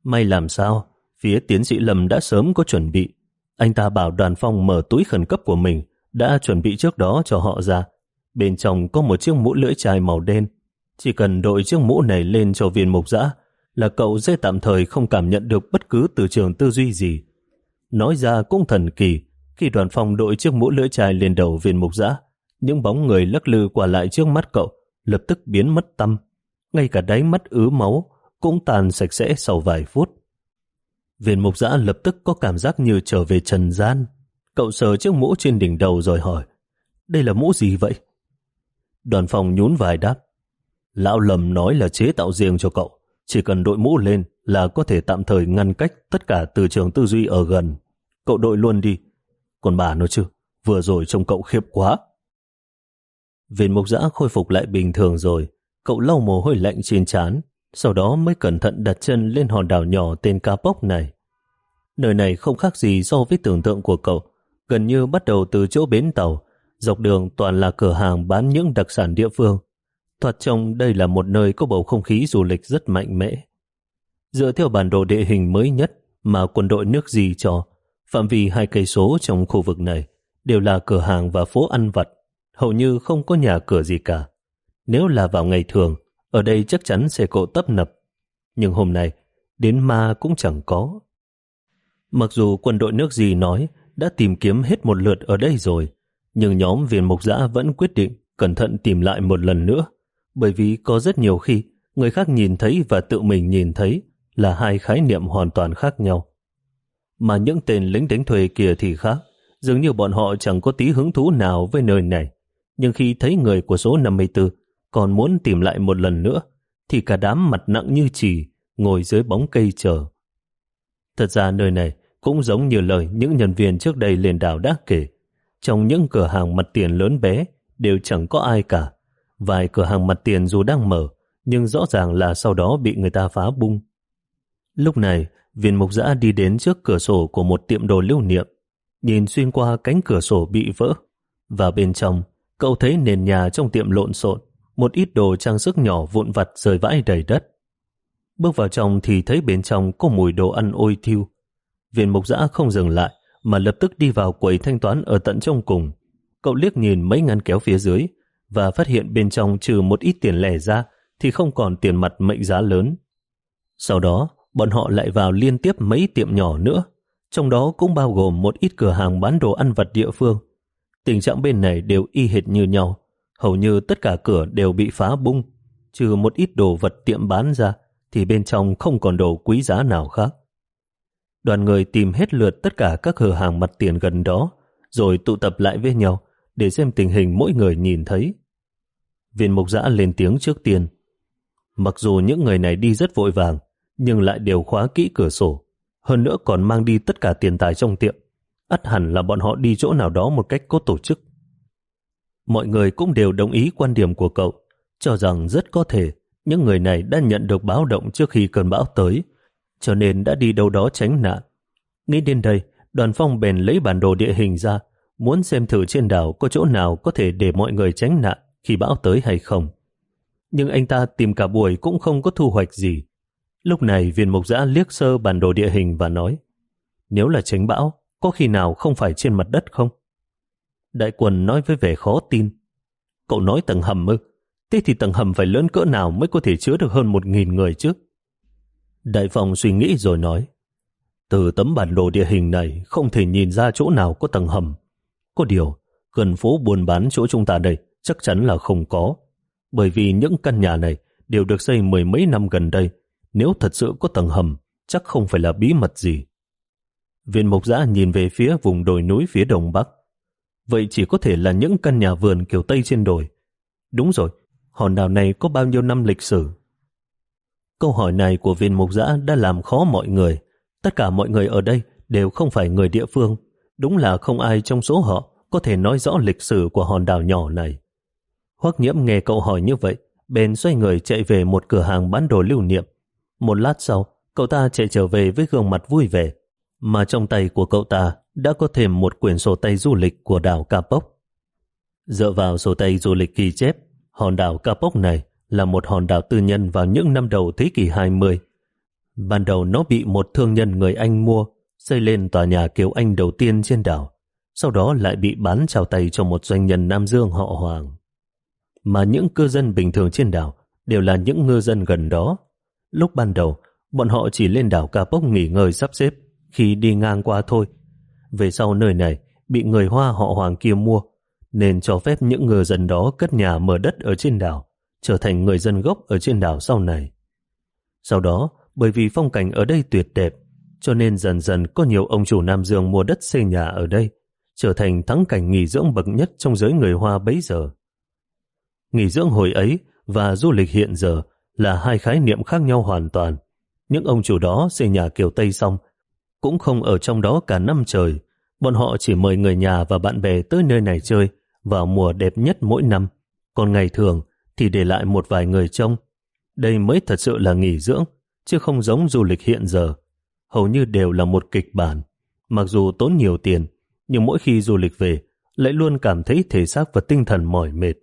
May làm sao, phía tiến sĩ Lâm đã sớm có chuẩn bị. Anh ta bảo đoàn phong mở túi khẩn cấp của mình, đã chuẩn bị trước đó cho họ ra. Bên trong có một chiếc mũ lưỡi chai màu đen. Chỉ cần đội chiếc mũ này lên cho viên mục giã là cậu dễ tạm thời không cảm nhận được bất cứ từ trường tư duy gì. Nói ra cũng thần kỳ, khi đoàn phong đội chiếc mũ lưỡi chai lên đầu viên mục giã, những bóng người lắc lư qua lại trước mắt cậu lập tức biến mất tâm. Ngay cả đáy mắt ứ máu cũng tàn sạch sẽ sau vài phút. Viên mục giã lập tức có cảm giác như trở về trần gian. Cậu sờ chiếc mũ trên đỉnh đầu rồi hỏi, đây là mũ gì vậy? Đoàn phòng nhún vài đáp. Lão lầm nói là chế tạo riêng cho cậu. Chỉ cần đội mũ lên là có thể tạm thời ngăn cách tất cả từ trường tư duy ở gần. Cậu đội luôn đi. Còn bà nói chứ, vừa rồi trông cậu khiếp quá. Viên mục giã khôi phục lại bình thường rồi. Cậu lau mồ hôi lạnh trên trán, sau đó mới cẩn thận đặt chân lên hòn đảo nhỏ tên Ca này. Nơi này không khác gì so với tưởng tượng của cậu, gần như bắt đầu từ chỗ bến tàu, dọc đường toàn là cửa hàng bán những đặc sản địa phương. Thoạt trông đây là một nơi có bầu không khí du lịch rất mạnh mẽ. Dựa theo bản đồ địa hình mới nhất mà quân đội nước gì cho, phạm vi hai cây số trong khu vực này đều là cửa hàng và phố ăn vặt, hầu như không có nhà cửa gì cả. Nếu là vào ngày thường, ở đây chắc chắn sẽ cộ tấp nập. Nhưng hôm nay, đến ma cũng chẳng có. Mặc dù quân đội nước gì nói đã tìm kiếm hết một lượt ở đây rồi, nhưng nhóm viên mục giã vẫn quyết định cẩn thận tìm lại một lần nữa, bởi vì có rất nhiều khi người khác nhìn thấy và tự mình nhìn thấy là hai khái niệm hoàn toàn khác nhau. Mà những tên lính đánh thuê kia thì khác, dường như bọn họ chẳng có tí hứng thú nào với nơi này. Nhưng khi thấy người của số 54 còn muốn tìm lại một lần nữa, thì cả đám mặt nặng như chì ngồi dưới bóng cây chờ. Thật ra nơi này cũng giống như lời những nhân viên trước đây lên đảo đã kể. Trong những cửa hàng mặt tiền lớn bé đều chẳng có ai cả. Vài cửa hàng mặt tiền dù đang mở, nhưng rõ ràng là sau đó bị người ta phá bung. Lúc này, viên mục giã đi đến trước cửa sổ của một tiệm đồ lưu niệm, nhìn xuyên qua cánh cửa sổ bị vỡ. Và bên trong, cậu thấy nền nhà trong tiệm lộn xộn, một ít đồ trang sức nhỏ vụn vặt rơi vãi đầy đất. Bước vào trong thì thấy bên trong có mùi đồ ăn ôi thiêu. Viên mục giã không dừng lại, mà lập tức đi vào quầy thanh toán ở tận trong cùng. Cậu liếc nhìn mấy ngăn kéo phía dưới và phát hiện bên trong trừ một ít tiền lẻ ra thì không còn tiền mặt mệnh giá lớn. Sau đó, bọn họ lại vào liên tiếp mấy tiệm nhỏ nữa, trong đó cũng bao gồm một ít cửa hàng bán đồ ăn vặt địa phương. Tình trạng bên này đều y hệt như nhau, hầu như tất cả cửa đều bị phá bung, trừ một ít đồ vật tiệm bán ra thì bên trong không còn đồ quý giá nào khác. Đoàn người tìm hết lượt tất cả các cửa hàng mặt tiền gần đó, rồi tụ tập lại với nhau để xem tình hình mỗi người nhìn thấy. Viên mục giã lên tiếng trước tiên. Mặc dù những người này đi rất vội vàng, nhưng lại đều khóa kỹ cửa sổ. Hơn nữa còn mang đi tất cả tiền tài trong tiệm. ắt hẳn là bọn họ đi chỗ nào đó một cách có tổ chức. Mọi người cũng đều đồng ý quan điểm của cậu, cho rằng rất có thể những người này đã nhận được báo động trước khi cơn bão tới, cho nên đã đi đâu đó tránh nạn. Nghĩ đến đây, đoàn phong bèn lấy bản đồ địa hình ra, muốn xem thử trên đảo có chỗ nào có thể để mọi người tránh nạn khi bão tới hay không. Nhưng anh ta tìm cả buổi cũng không có thu hoạch gì. Lúc này viên mục giã liếc sơ bản đồ địa hình và nói nếu là tránh bão, có khi nào không phải trên mặt đất không? Đại quần nói với vẻ khó tin. Cậu nói tầng hầm ư? Thế thì tầng hầm phải lớn cỡ nào mới có thể chứa được hơn một nghìn người chứ? Đại phòng suy nghĩ rồi nói. Từ tấm bản đồ địa hình này không thể nhìn ra chỗ nào có tầng hầm. Có điều, gần phố buôn bán chỗ chúng ta đây chắc chắn là không có. Bởi vì những căn nhà này đều được xây mười mấy năm gần đây. Nếu thật sự có tầng hầm, chắc không phải là bí mật gì. Viên mộc giã nhìn về phía vùng đồi núi phía đông bắc. Vậy chỉ có thể là những căn nhà vườn kiểu Tây trên đồi. Đúng rồi, hòn đảo này có bao nhiêu năm lịch sử? Câu hỏi này của viên mục giã đã làm khó mọi người. Tất cả mọi người ở đây đều không phải người địa phương. Đúng là không ai trong số họ có thể nói rõ lịch sử của hòn đảo nhỏ này. Hoắc nhiễm nghe cậu hỏi như vậy, bèn xoay người chạy về một cửa hàng bán đồ lưu niệm. Một lát sau, cậu ta chạy trở về với gương mặt vui vẻ, mà trong tay của cậu ta đã có thêm một quyển sổ tay du lịch của đảo Kapok. Dựa vào sổ tay du lịch ghi chép, hòn đảo Kapok này là một hòn đảo tư nhân vào những năm đầu thế kỷ 20. Ban đầu nó bị một thương nhân người Anh mua, xây lên tòa nhà kiểu Anh đầu tiên trên đảo, sau đó lại bị bán trao tay cho một doanh nhân Nam Dương họ Hoàng. Mà những cư dân bình thường trên đảo đều là những ngư dân gần đó. Lúc ban đầu, bọn họ chỉ lên đảo Kapok nghỉ ngơi sắp xếp khi đi ngang qua thôi. Về sau nơi này bị người Hoa họ Hoàng kia mua, nên cho phép những người dân đó cất nhà mở đất ở trên đảo trở thành người dân gốc ở trên đảo sau này. Sau đó, bởi vì phong cảnh ở đây tuyệt đẹp, cho nên dần dần có nhiều ông chủ Nam Dương mua đất xây nhà ở đây, trở thành thắng cảnh nghỉ dưỡng bậc nhất trong giới người Hoa bấy giờ. nghỉ dưỡng hồi ấy và du lịch hiện giờ là hai khái niệm khác nhau hoàn toàn. Những ông chủ đó xây nhà kiểu Tây xong, cũng không ở trong đó cả năm trời. Bọn họ chỉ mời người nhà và bạn bè tới nơi này chơi vào mùa đẹp nhất mỗi năm. Còn ngày thường thì để lại một vài người trông. Đây mới thật sự là nghỉ dưỡng, chứ không giống du lịch hiện giờ. Hầu như đều là một kịch bản. Mặc dù tốn nhiều tiền, nhưng mỗi khi du lịch về, lại luôn cảm thấy thể xác và tinh thần mỏi mệt.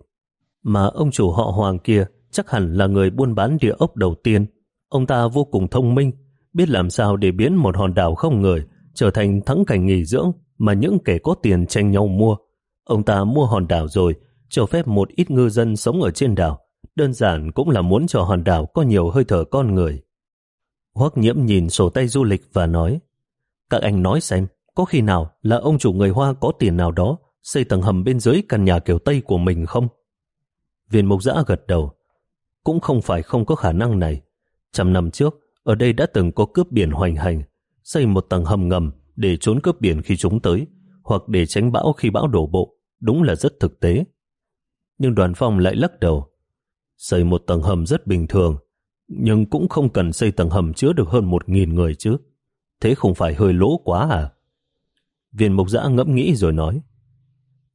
Mà ông chủ họ Hoàng kia chắc hẳn là người buôn bán địa ốc đầu tiên. Ông ta vô cùng thông minh, biết làm sao để biến một hòn đảo không người trở thành thắng cảnh nghỉ dưỡng mà những kẻ có tiền tranh nhau mua. Ông ta mua hòn đảo rồi, cho phép một ít ngư dân sống ở trên đảo. Đơn giản cũng là muốn cho hòn đảo có nhiều hơi thở con người. Hoắc nhiễm nhìn sổ tay du lịch và nói Các anh nói xem, có khi nào là ông chủ người Hoa có tiền nào đó xây tầng hầm bên dưới căn nhà kiểu Tây của mình không? Viên mục giã gật đầu. Cũng không phải không có khả năng này. Trăm năm trước, ở đây đã từng có cướp biển hoành hành, xây một tầng hầm ngầm để trốn cướp biển khi chúng tới, hoặc để tránh bão khi bão đổ bộ. Đúng là rất thực tế. Nhưng đoàn phong lại lắc đầu. Xây một tầng hầm rất bình thường, nhưng cũng không cần xây tầng hầm chứa được hơn một nghìn người chứ. Thế không phải hơi lỗ quá à? Viên mục giã ngẫm nghĩ rồi nói.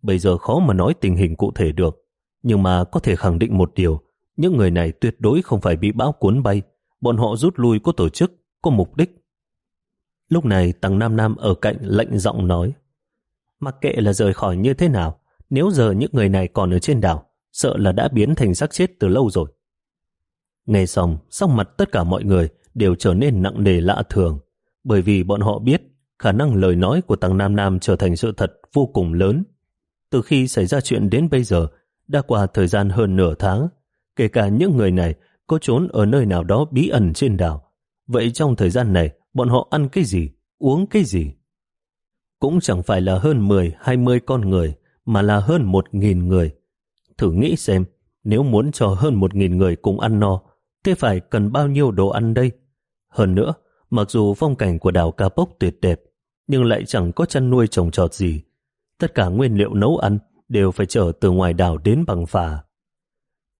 Bây giờ khó mà nói tình hình cụ thể được, nhưng mà có thể khẳng định một điều, những người này tuyệt đối không phải bị bão cuốn bay, bọn họ rút lui có tổ chức, có mục đích. Lúc này Tăng Nam Nam ở cạnh lệnh giọng nói, mặc kệ là rời khỏi như thế nào, nếu giờ những người này còn ở trên đảo, sợ là đã biến thành xác chết từ lâu rồi. Nghe xong, sắc mặt tất cả mọi người đều trở nên nặng nề lạ thường, bởi vì bọn họ biết khả năng lời nói của Tăng Nam Nam trở thành sự thật vô cùng lớn. Từ khi xảy ra chuyện đến bây giờ, đã qua thời gian hơn nửa tháng, kể cả những người này có trốn ở nơi nào đó bí ẩn trên đảo. Vậy trong thời gian này, bọn họ ăn cái gì, uống cái gì? Cũng chẳng phải là hơn 10-20 con người, mà là hơn 1.000 người. Thử nghĩ xem, nếu muốn cho hơn 1.000 người cùng ăn no, thế phải cần bao nhiêu đồ ăn đây? Hơn nữa, mặc dù phong cảnh của đảo Ca Pốc tuyệt đẹp, nhưng lại chẳng có chăn nuôi trồng trọt gì. Tất cả nguyên liệu nấu ăn đều phải chở từ ngoài đảo đến bằng phà.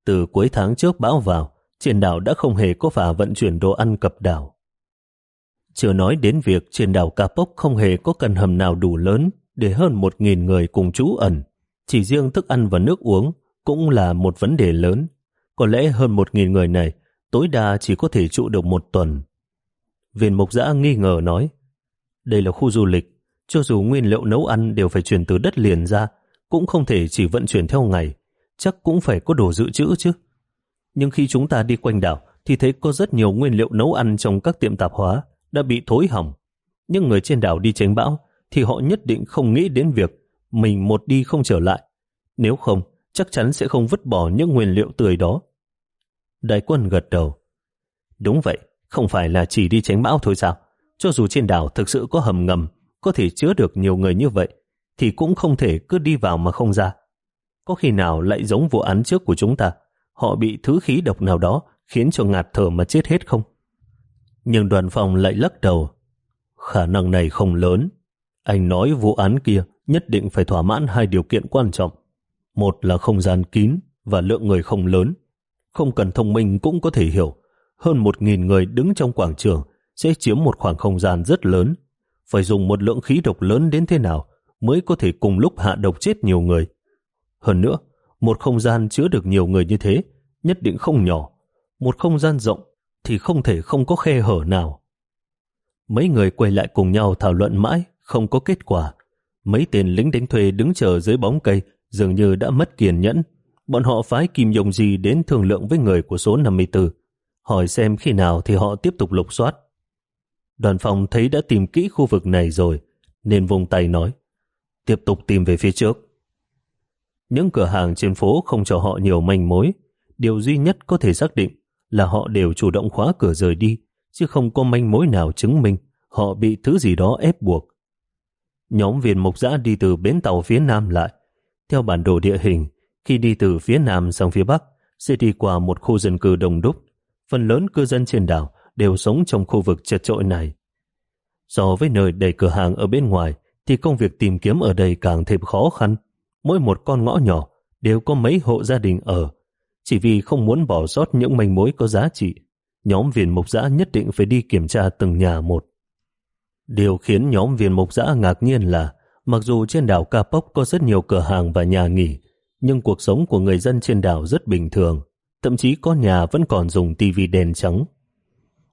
Từ cuối tháng trước bão vào, trên đảo đã không hề có phà vận chuyển đồ ăn cập đảo. Chưa nói đến việc trên đảo Kapok không hề có căn hầm nào đủ lớn để hơn một nghìn người cùng trú ẩn. Chỉ riêng thức ăn và nước uống cũng là một vấn đề lớn. Có lẽ hơn một nghìn người này tối đa chỉ có thể trụ được một tuần. Viên mục giã nghi ngờ nói, đây là khu du lịch, cho dù nguyên liệu nấu ăn đều phải chuyển từ đất liền ra, cũng không thể chỉ vận chuyển theo ngày, chắc cũng phải có đồ dự trữ chứ. Nhưng khi chúng ta đi quanh đảo thì thấy có rất nhiều nguyên liệu nấu ăn trong các tiệm tạp hóa đã bị thối hỏng. Nhưng người trên đảo đi tránh bão thì họ nhất định không nghĩ đến việc mình một đi không trở lại. Nếu không, chắc chắn sẽ không vứt bỏ những nguyên liệu tươi đó. Đại quân gật đầu. Đúng vậy, không phải là chỉ đi tránh bão thôi sao? Cho dù trên đảo thực sự có hầm ngầm, có thể chứa được nhiều người như vậy, thì cũng không thể cứ đi vào mà không ra. Có khi nào lại giống vụ án trước của chúng ta, họ bị thứ khí độc nào đó khiến cho ngạt thở mà chết hết không? Nhưng đoàn phòng lại lắc đầu. Khả năng này không lớn. Anh nói vụ án kia nhất định phải thỏa mãn hai điều kiện quan trọng. Một là không gian kín và lượng người không lớn. Không cần thông minh cũng có thể hiểu. Hơn một nghìn người đứng trong quảng trường sẽ chiếm một khoảng không gian rất lớn. Phải dùng một lượng khí độc lớn đến thế nào mới có thể cùng lúc hạ độc chết nhiều người. Hơn nữa, một không gian chứa được nhiều người như thế nhất định không nhỏ. Một không gian rộng thì không thể không có khe hở nào. Mấy người quay lại cùng nhau thảo luận mãi, không có kết quả. Mấy tên lính đánh thuê đứng chờ dưới bóng cây dường như đã mất kiên nhẫn. Bọn họ phái Kim Dòng Di đến thương lượng với người của số 54, hỏi xem khi nào thì họ tiếp tục lục soát. Đoàn phòng thấy đã tìm kỹ khu vực này rồi, nên vùng tay nói, tiếp tục tìm về phía trước. Những cửa hàng trên phố không cho họ nhiều manh mối, điều duy nhất có thể xác định là họ đều chủ động khóa cửa rời đi, chứ không có manh mối nào chứng minh họ bị thứ gì đó ép buộc. Nhóm viên mục giã đi từ bến tàu phía nam lại. Theo bản đồ địa hình, khi đi từ phía nam sang phía bắc, sẽ đi qua một khu dân cư đông đúc. Phần lớn cư dân trên đảo đều sống trong khu vực chật trội này. So với nơi đầy cửa hàng ở bên ngoài, thì công việc tìm kiếm ở đây càng thêm khó khăn. Mỗi một con ngõ nhỏ đều có mấy hộ gia đình ở, Chỉ vì không muốn bỏ sót những manh mối có giá trị, nhóm viên mục giã nhất định phải đi kiểm tra từng nhà một. Điều khiến nhóm viên mục giã ngạc nhiên là mặc dù trên đảo Kapok có rất nhiều cửa hàng và nhà nghỉ, nhưng cuộc sống của người dân trên đảo rất bình thường, thậm chí có nhà vẫn còn dùng tivi đèn trắng.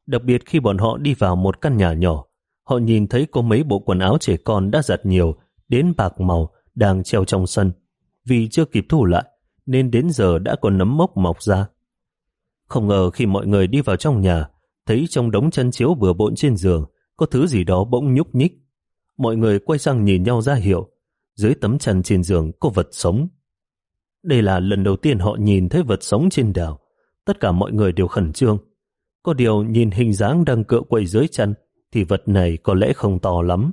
Đặc biệt khi bọn họ đi vào một căn nhà nhỏ, họ nhìn thấy có mấy bộ quần áo trẻ con đã giặt nhiều, đến bạc màu, đang treo trong sân. Vì chưa kịp thu lại, nên đến giờ đã có nấm mốc mọc ra. Không ngờ khi mọi người đi vào trong nhà, thấy trong đống chân chiếu bừa bộn trên giường, có thứ gì đó bỗng nhúc nhích. Mọi người quay sang nhìn nhau ra hiệu, dưới tấm chăn trên giường có vật sống. Đây là lần đầu tiên họ nhìn thấy vật sống trên đảo. Tất cả mọi người đều khẩn trương. Có điều nhìn hình dáng đang cựa quậy dưới chân, thì vật này có lẽ không to lắm.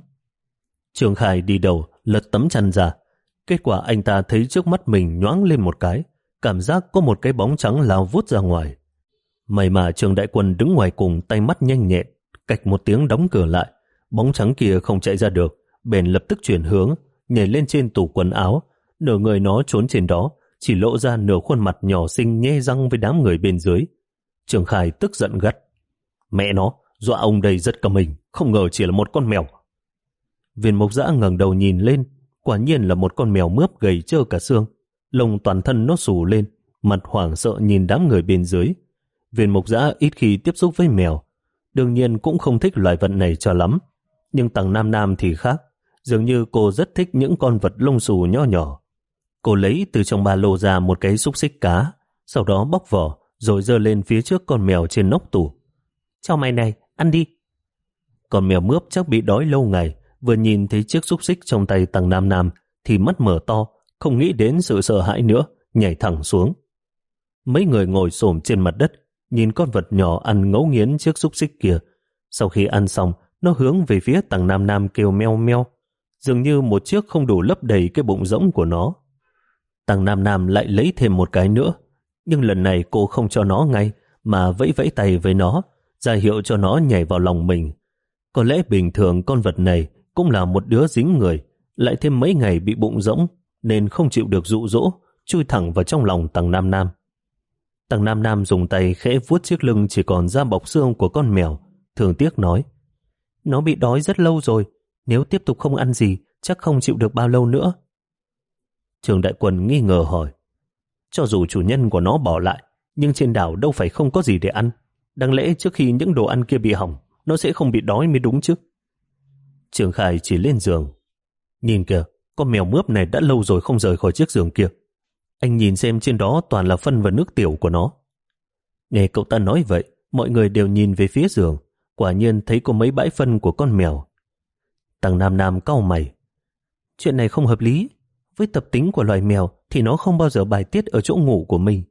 Trường Khải đi đầu, lật tấm chăn ra. Kết quả anh ta thấy trước mắt mình nhoáng lên một cái, cảm giác có một cái bóng trắng lao vút ra ngoài. May mà trường đại quân đứng ngoài cùng tay mắt nhanh nhẹn, cạch một tiếng đóng cửa lại. Bóng trắng kia không chạy ra được, bèn lập tức chuyển hướng, nhảy lên trên tủ quần áo, nửa người nó trốn trên đó, chỉ lộ ra nửa khuôn mặt nhỏ xinh nhe răng với đám người bên dưới. Trường Khai tức giận gắt. Mẹ nó, dọa ông đây rất cầm mình, không ngờ chỉ là một con mèo. Viên mộc dã ngẩng đầu nhìn lên, quả nhiên là một con mèo mướp gầy trơ cả xương. Lông toàn thân nó sù lên, mặt hoảng sợ nhìn đám người bên dưới. Viên mộc dã ít khi tiếp xúc với mèo, đương nhiên cũng không thích loài vật này cho lắm. Nhưng tầng Nam Nam thì khác, dường như cô rất thích những con vật lông xù nho nhỏ. Cô lấy từ trong ba lô ra một cái xúc xích cá, sau đó bóc vỏ, rồi dơ lên phía trước con mèo trên nóc tủ. Cho mày này, ăn đi. Con mèo mướp chắc bị đói lâu ngày, vừa nhìn thấy chiếc xúc xích trong tay tầng Nam Nam, thì mắt mở to, không nghĩ đến sự sợ hãi nữa, nhảy thẳng xuống. Mấy người ngồi xổm trên mặt đất, nhìn con vật nhỏ ăn ngấu nghiến chiếc xúc xích kia. Sau khi ăn xong, nó hướng về phía tầng Nam Nam kêu meo meo, dường như một chiếc không đủ lấp đầy cái bụng rỗng của nó. Tăng Nam Nam lại lấy thêm một cái nữa, nhưng lần này cô không cho nó ngay, mà vẫy vẫy tay với nó, ra hiệu cho nó nhảy vào lòng mình. Có lẽ bình thường con vật này cũng là một đứa dính người, lại thêm mấy ngày bị bụng rỗng, nên không chịu được dụ dỗ, chui thẳng vào trong lòng Tăng Nam Nam. Tăng Nam Nam dùng tay khẽ vuốt chiếc lưng chỉ còn da bọc xương của con mèo, thường tiếc nói. Nó bị đói rất lâu rồi, nếu tiếp tục không ăn gì, chắc không chịu được bao lâu nữa. Trường đại quân nghi ngờ hỏi. Cho dù chủ nhân của nó bỏ lại, nhưng trên đảo đâu phải không có gì để ăn. Đáng lẽ trước khi những đồ ăn kia bị hỏng, nó sẽ không bị đói mới đúng chứ. Trường Khải chỉ lên giường. Nhìn kìa, con mèo mướp này đã lâu rồi không rời khỏi chiếc giường kia. Anh nhìn xem trên đó toàn là phân và nước tiểu của nó. Nghe cậu ta nói vậy, mọi người đều nhìn về phía giường. Quả nhiên thấy có mấy bãi phân của con mèo. Tăng Nam Nam cau mày. Chuyện này không hợp lý. Với tập tính của loài mèo thì nó không bao giờ bài tiết ở chỗ ngủ của mình.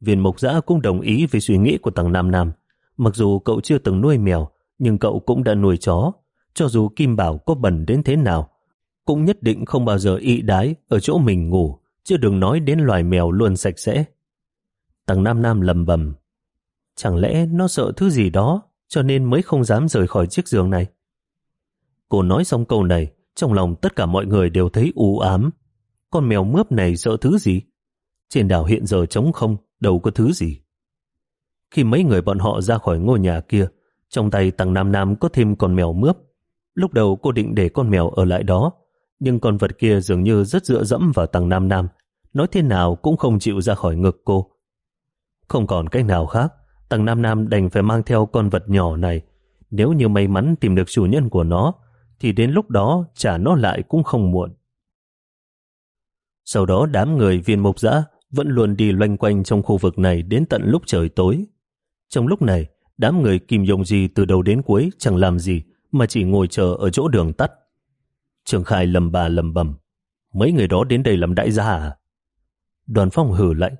Viên mộc giã cũng đồng ý với suy nghĩ của Tăng Nam Nam. Mặc dù cậu chưa từng nuôi mèo, nhưng cậu cũng đã nuôi chó. Cho dù Kim Bảo có bẩn đến thế nào, cũng nhất định không bao giờ y đái ở chỗ mình ngủ, chứ đừng nói đến loài mèo luôn sạch sẽ. Tầng Nam Nam lầm bầm. Chẳng lẽ nó sợ thứ gì đó, cho nên mới không dám rời khỏi chiếc giường này? Cô nói xong câu này, trong lòng tất cả mọi người đều thấy u ám. Con mèo mướp này sợ thứ gì? Trên đảo hiện giờ trống không, đâu có thứ gì. Khi mấy người bọn họ ra khỏi ngôi nhà kia, trong tay Tầng Nam Nam có thêm con mèo mướp. Lúc đầu cô định để con mèo ở lại đó, nhưng con vật kia dường như rất dựa dẫm vào tăng Nam Nam, nói thế nào cũng không chịu ra khỏi ngực cô. Không còn cách nào khác, tăng Nam Nam đành phải mang theo con vật nhỏ này. Nếu như may mắn tìm được chủ nhân của nó, thì đến lúc đó trả nó lại cũng không muộn. Sau đó đám người viên mục giã vẫn luôn đi loanh quanh trong khu vực này đến tận lúc trời tối. Trong lúc này, đám người Kim Yong gì từ đầu đến cuối chẳng làm gì mà chỉ ngồi chờ ở chỗ đường tắt. Trường Khai lầm bà lầm bầm. Mấy người đó đến đây làm đại gia à? Đoàn phong hử lạnh.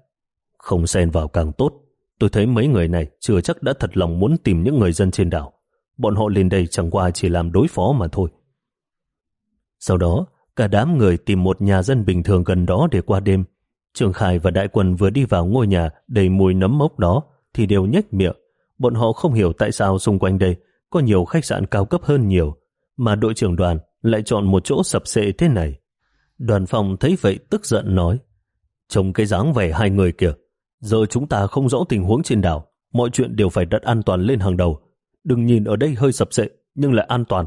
Không xen vào càng tốt. Tôi thấy mấy người này chưa chắc đã thật lòng muốn tìm những người dân trên đảo bọn họ lên đây chẳng qua chỉ làm đối phó mà thôi. Sau đó, cả đám người tìm một nhà dân bình thường gần đó để qua đêm. Trường Khải và Đại Quân vừa đi vào ngôi nhà đầy mùi nấm mốc đó thì đều nhếch miệng. Bọn họ không hiểu tại sao xung quanh đây có nhiều khách sạn cao cấp hơn nhiều, mà đội trưởng đoàn lại chọn một chỗ sập sệ thế này. Đoàn phòng thấy vậy tức giận nói, trông cái dáng vẻ hai người kìa, Giờ chúng ta không rõ tình huống trên đảo, mọi chuyện đều phải đặt an toàn lên hàng đầu. Đừng nhìn ở đây hơi sập sệ, nhưng lại an toàn.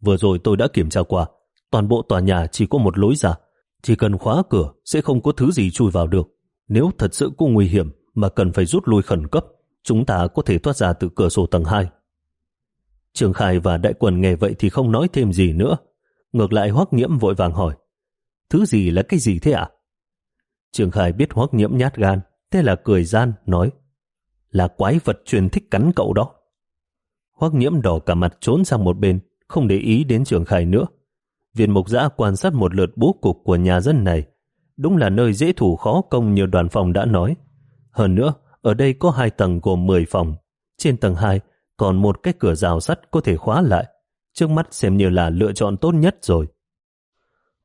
Vừa rồi tôi đã kiểm tra qua, toàn bộ tòa nhà chỉ có một lối ra. Chỉ cần khóa cửa sẽ không có thứ gì chui vào được. Nếu thật sự có nguy hiểm mà cần phải rút lui khẩn cấp, chúng ta có thể thoát ra từ cửa sổ tầng 2. Trường Khai và Đại Quần nghe vậy thì không nói thêm gì nữa. Ngược lại Hoắc Nhiễm vội vàng hỏi, thứ gì là cái gì thế ạ? Trường Khai biết Hoắc Nhiễm nhát gan, thế là cười gian, nói, là quái vật truyền thích cắn cậu đó. Hoắc Nhiễm đỏ cả mặt trốn sang một bên, không để ý đến Trường Khai nữa. Viên mục giã quan sát một lượt bố cục của nhà dân này, đúng là nơi dễ thủ khó công như đoàn phòng đã nói. Hơn nữa, ở đây có hai tầng gồm 10 phòng. Trên tầng 2 còn một cái cửa rào sắt có thể khóa lại. Trước mắt xem như là lựa chọn tốt nhất rồi.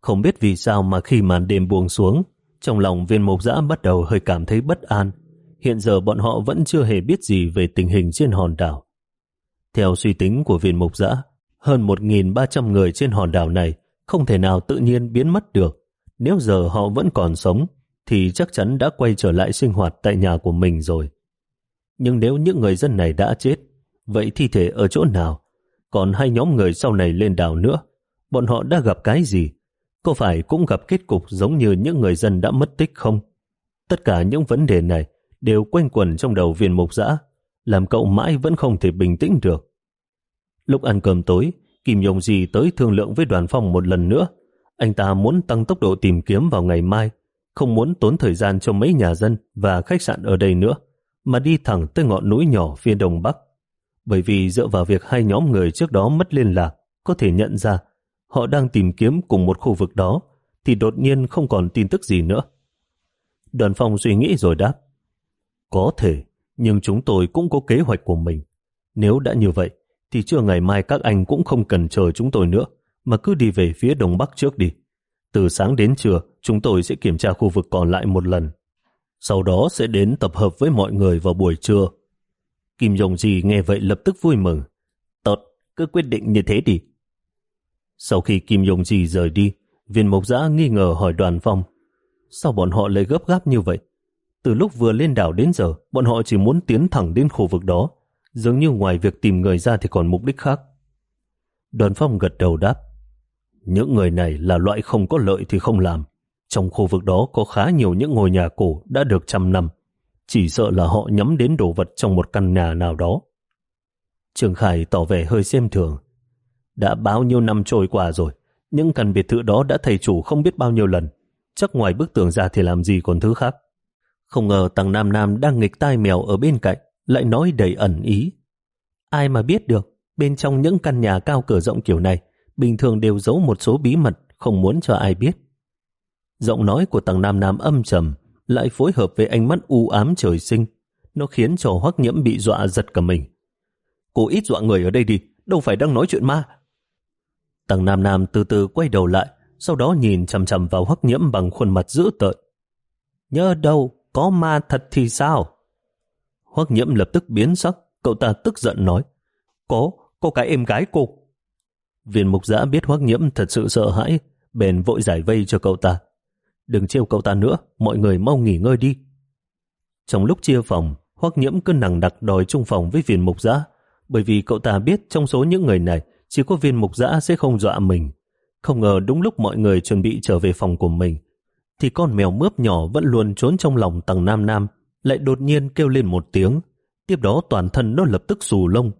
Không biết vì sao mà khi màn đêm buông xuống, trong lòng viên mộc giã bắt đầu hơi cảm thấy bất an. Hiện giờ bọn họ vẫn chưa hề biết gì về tình hình trên hòn đảo. Theo suy tính của viên mộc giã, hơn 1.300 người trên hòn đảo này không thể nào tự nhiên biến mất được. Nếu giờ họ vẫn còn sống, thì chắc chắn đã quay trở lại sinh hoạt tại nhà của mình rồi. Nhưng nếu những người dân này đã chết, vậy thi thể ở chỗ nào? Còn hai nhóm người sau này lên đảo nữa, bọn họ đã gặp cái gì? Có phải cũng gặp kết cục giống như những người dân đã mất tích không? Tất cả những vấn đề này đều quanh quẩn trong đầu viên mục giã, làm cậu mãi vẫn không thể bình tĩnh được. Lúc ăn cơm tối, Kim Yong Ji tới thương lượng với đoàn phòng một lần nữa. Anh ta muốn tăng tốc độ tìm kiếm vào ngày mai, không muốn tốn thời gian cho mấy nhà dân và khách sạn ở đây nữa, mà đi thẳng tới ngọn núi nhỏ phía đông bắc. Bởi vì dựa vào việc hai nhóm người trước đó mất liên lạc, có thể nhận ra họ đang tìm kiếm cùng một khu vực đó, thì đột nhiên không còn tin tức gì nữa. Đoàn phong suy nghĩ rồi đáp. Có thể, nhưng chúng tôi cũng có kế hoạch của mình. Nếu đã như vậy, thì trưa ngày mai các anh cũng không cần chờ chúng tôi nữa, mà cứ đi về phía đông bắc trước đi. Từ sáng đến trưa, chúng tôi sẽ kiểm tra khu vực còn lại một lần. Sau đó sẽ đến tập hợp với mọi người vào buổi trưa. Kim Dòng Di nghe vậy lập tức vui mừng. Tốt, cứ quyết định như thế đi. Sau khi Kim Dòng Di rời đi, viên mộc giã nghi ngờ hỏi đoàn phong. Sao bọn họ lại gấp gáp như vậy? Từ lúc vừa lên đảo đến giờ, bọn họ chỉ muốn tiến thẳng đến khu vực đó. Dường như ngoài việc tìm người ra thì còn mục đích khác. Đoàn phong gật đầu đáp. Những người này là loại không có lợi thì không làm. Trong khu vực đó có khá nhiều những ngôi nhà cổ đã được trăm năm. Chỉ sợ là họ nhắm đến đồ vật trong một căn nhà nào đó. Trường Khải tỏ vẻ hơi xem thường. Đã bao nhiêu năm trôi qua rồi, những căn biệt thự đó đã thầy chủ không biết bao nhiêu lần. Chắc ngoài bức tường ra thì làm gì còn thứ khác. Không ngờ tăng Nam Nam đang nghịch tai mèo ở bên cạnh, lại nói đầy ẩn ý. Ai mà biết được, bên trong những căn nhà cao cửa rộng kiểu này, bình thường đều giấu một số bí mật không muốn cho ai biết. Giọng nói của tầng Nam Nam âm trầm, lại phối hợp với ánh mắt u ám trời sinh. Nó khiến cho hoắc nhiễm bị dọa giật cả mình. Cô ít dọa người ở đây đi, đâu phải đang nói chuyện ma. Tầng Nam Nam từ từ quay đầu lại, sau đó nhìn chầm chầm vào hoắc nhiễm bằng khuôn mặt dữ tợn. Nhớ đâu, có ma thật thì sao? Hoắc nhiễm lập tức biến sắc, cậu ta tức giận nói. Có, có cái em gái cô. Viên mục giã biết hoắc nhiễm thật sự sợ hãi, bèn vội giải vây cho cậu ta. Đừng trêu cậu ta nữa, mọi người mau nghỉ ngơi đi. Trong lúc chia phòng, hoắc nhiễm cứ nặng đặc đòi chung phòng với viên mục giã, bởi vì cậu ta biết trong số những người này chỉ có viên mục giã sẽ không dọa mình. Không ngờ đúng lúc mọi người chuẩn bị trở về phòng của mình, thì con mèo mướp nhỏ vẫn luôn trốn trong lòng tầng Nam Nam, lại đột nhiên kêu lên một tiếng. Tiếp đó toàn thân nó lập tức xù lông,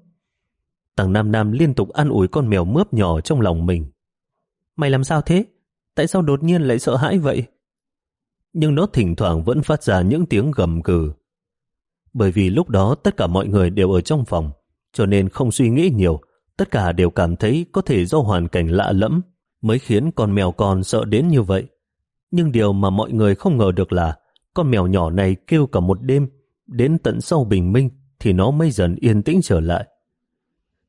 tàng Nam Nam liên tục ăn ủi con mèo mướp nhỏ trong lòng mình. Mày làm sao thế? Tại sao đột nhiên lại sợ hãi vậy? Nhưng nó thỉnh thoảng vẫn phát ra những tiếng gầm cừ. Bởi vì lúc đó tất cả mọi người đều ở trong phòng, cho nên không suy nghĩ nhiều, tất cả đều cảm thấy có thể do hoàn cảnh lạ lẫm mới khiến con mèo con sợ đến như vậy. Nhưng điều mà mọi người không ngờ được là con mèo nhỏ này kêu cả một đêm, đến tận sau bình minh thì nó mới dần yên tĩnh trở lại.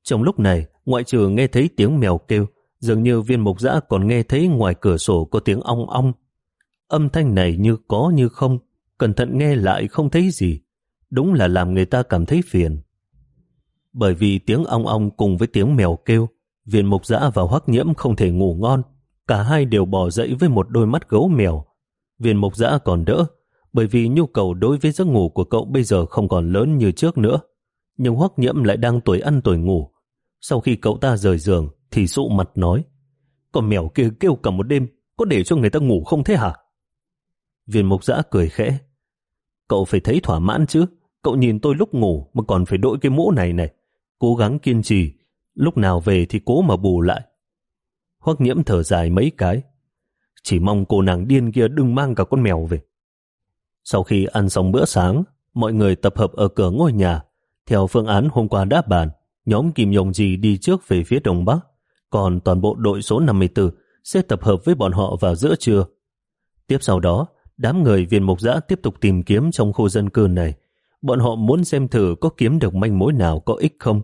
Trong lúc này, ngoại trừ nghe thấy tiếng mèo kêu, dường như viên mục giã còn nghe thấy ngoài cửa sổ có tiếng ong ong. Âm thanh này như có như không, cẩn thận nghe lại không thấy gì. Đúng là làm người ta cảm thấy phiền. Bởi vì tiếng ong ong cùng với tiếng mèo kêu, viên mục giã và hoắc nhiễm không thể ngủ ngon. Cả hai đều bò dậy với một đôi mắt gấu mèo. Viên mục giã còn đỡ, bởi vì nhu cầu đối với giấc ngủ của cậu bây giờ không còn lớn như trước nữa. Nhưng hoắc nhiễm lại đang tuổi ăn tuổi ngủ. Sau khi cậu ta rời giường thì dụ mặt nói Con mèo kia kêu cả một đêm có để cho người ta ngủ không thế hả? Viên mục giã cười khẽ Cậu phải thấy thỏa mãn chứ Cậu nhìn tôi lúc ngủ mà còn phải đội cái mũ này này Cố gắng kiên trì Lúc nào về thì cố mà bù lại Hoắc nhiễm thở dài mấy cái Chỉ mong cô nàng điên kia đừng mang cả con mèo về sau khi ăn xong bữa sáng, mọi người tập hợp ở cửa ngôi nhà. Theo phương án hôm qua đã bàn, nhóm Kim Yong Ji đi trước về phía Đông Bắc, còn toàn bộ đội số 54 sẽ tập hợp với bọn họ vào giữa trưa. Tiếp sau đó, đám người viên mục giã tiếp tục tìm kiếm trong khu dân cư này. Bọn họ muốn xem thử có kiếm được manh mối nào có ích không,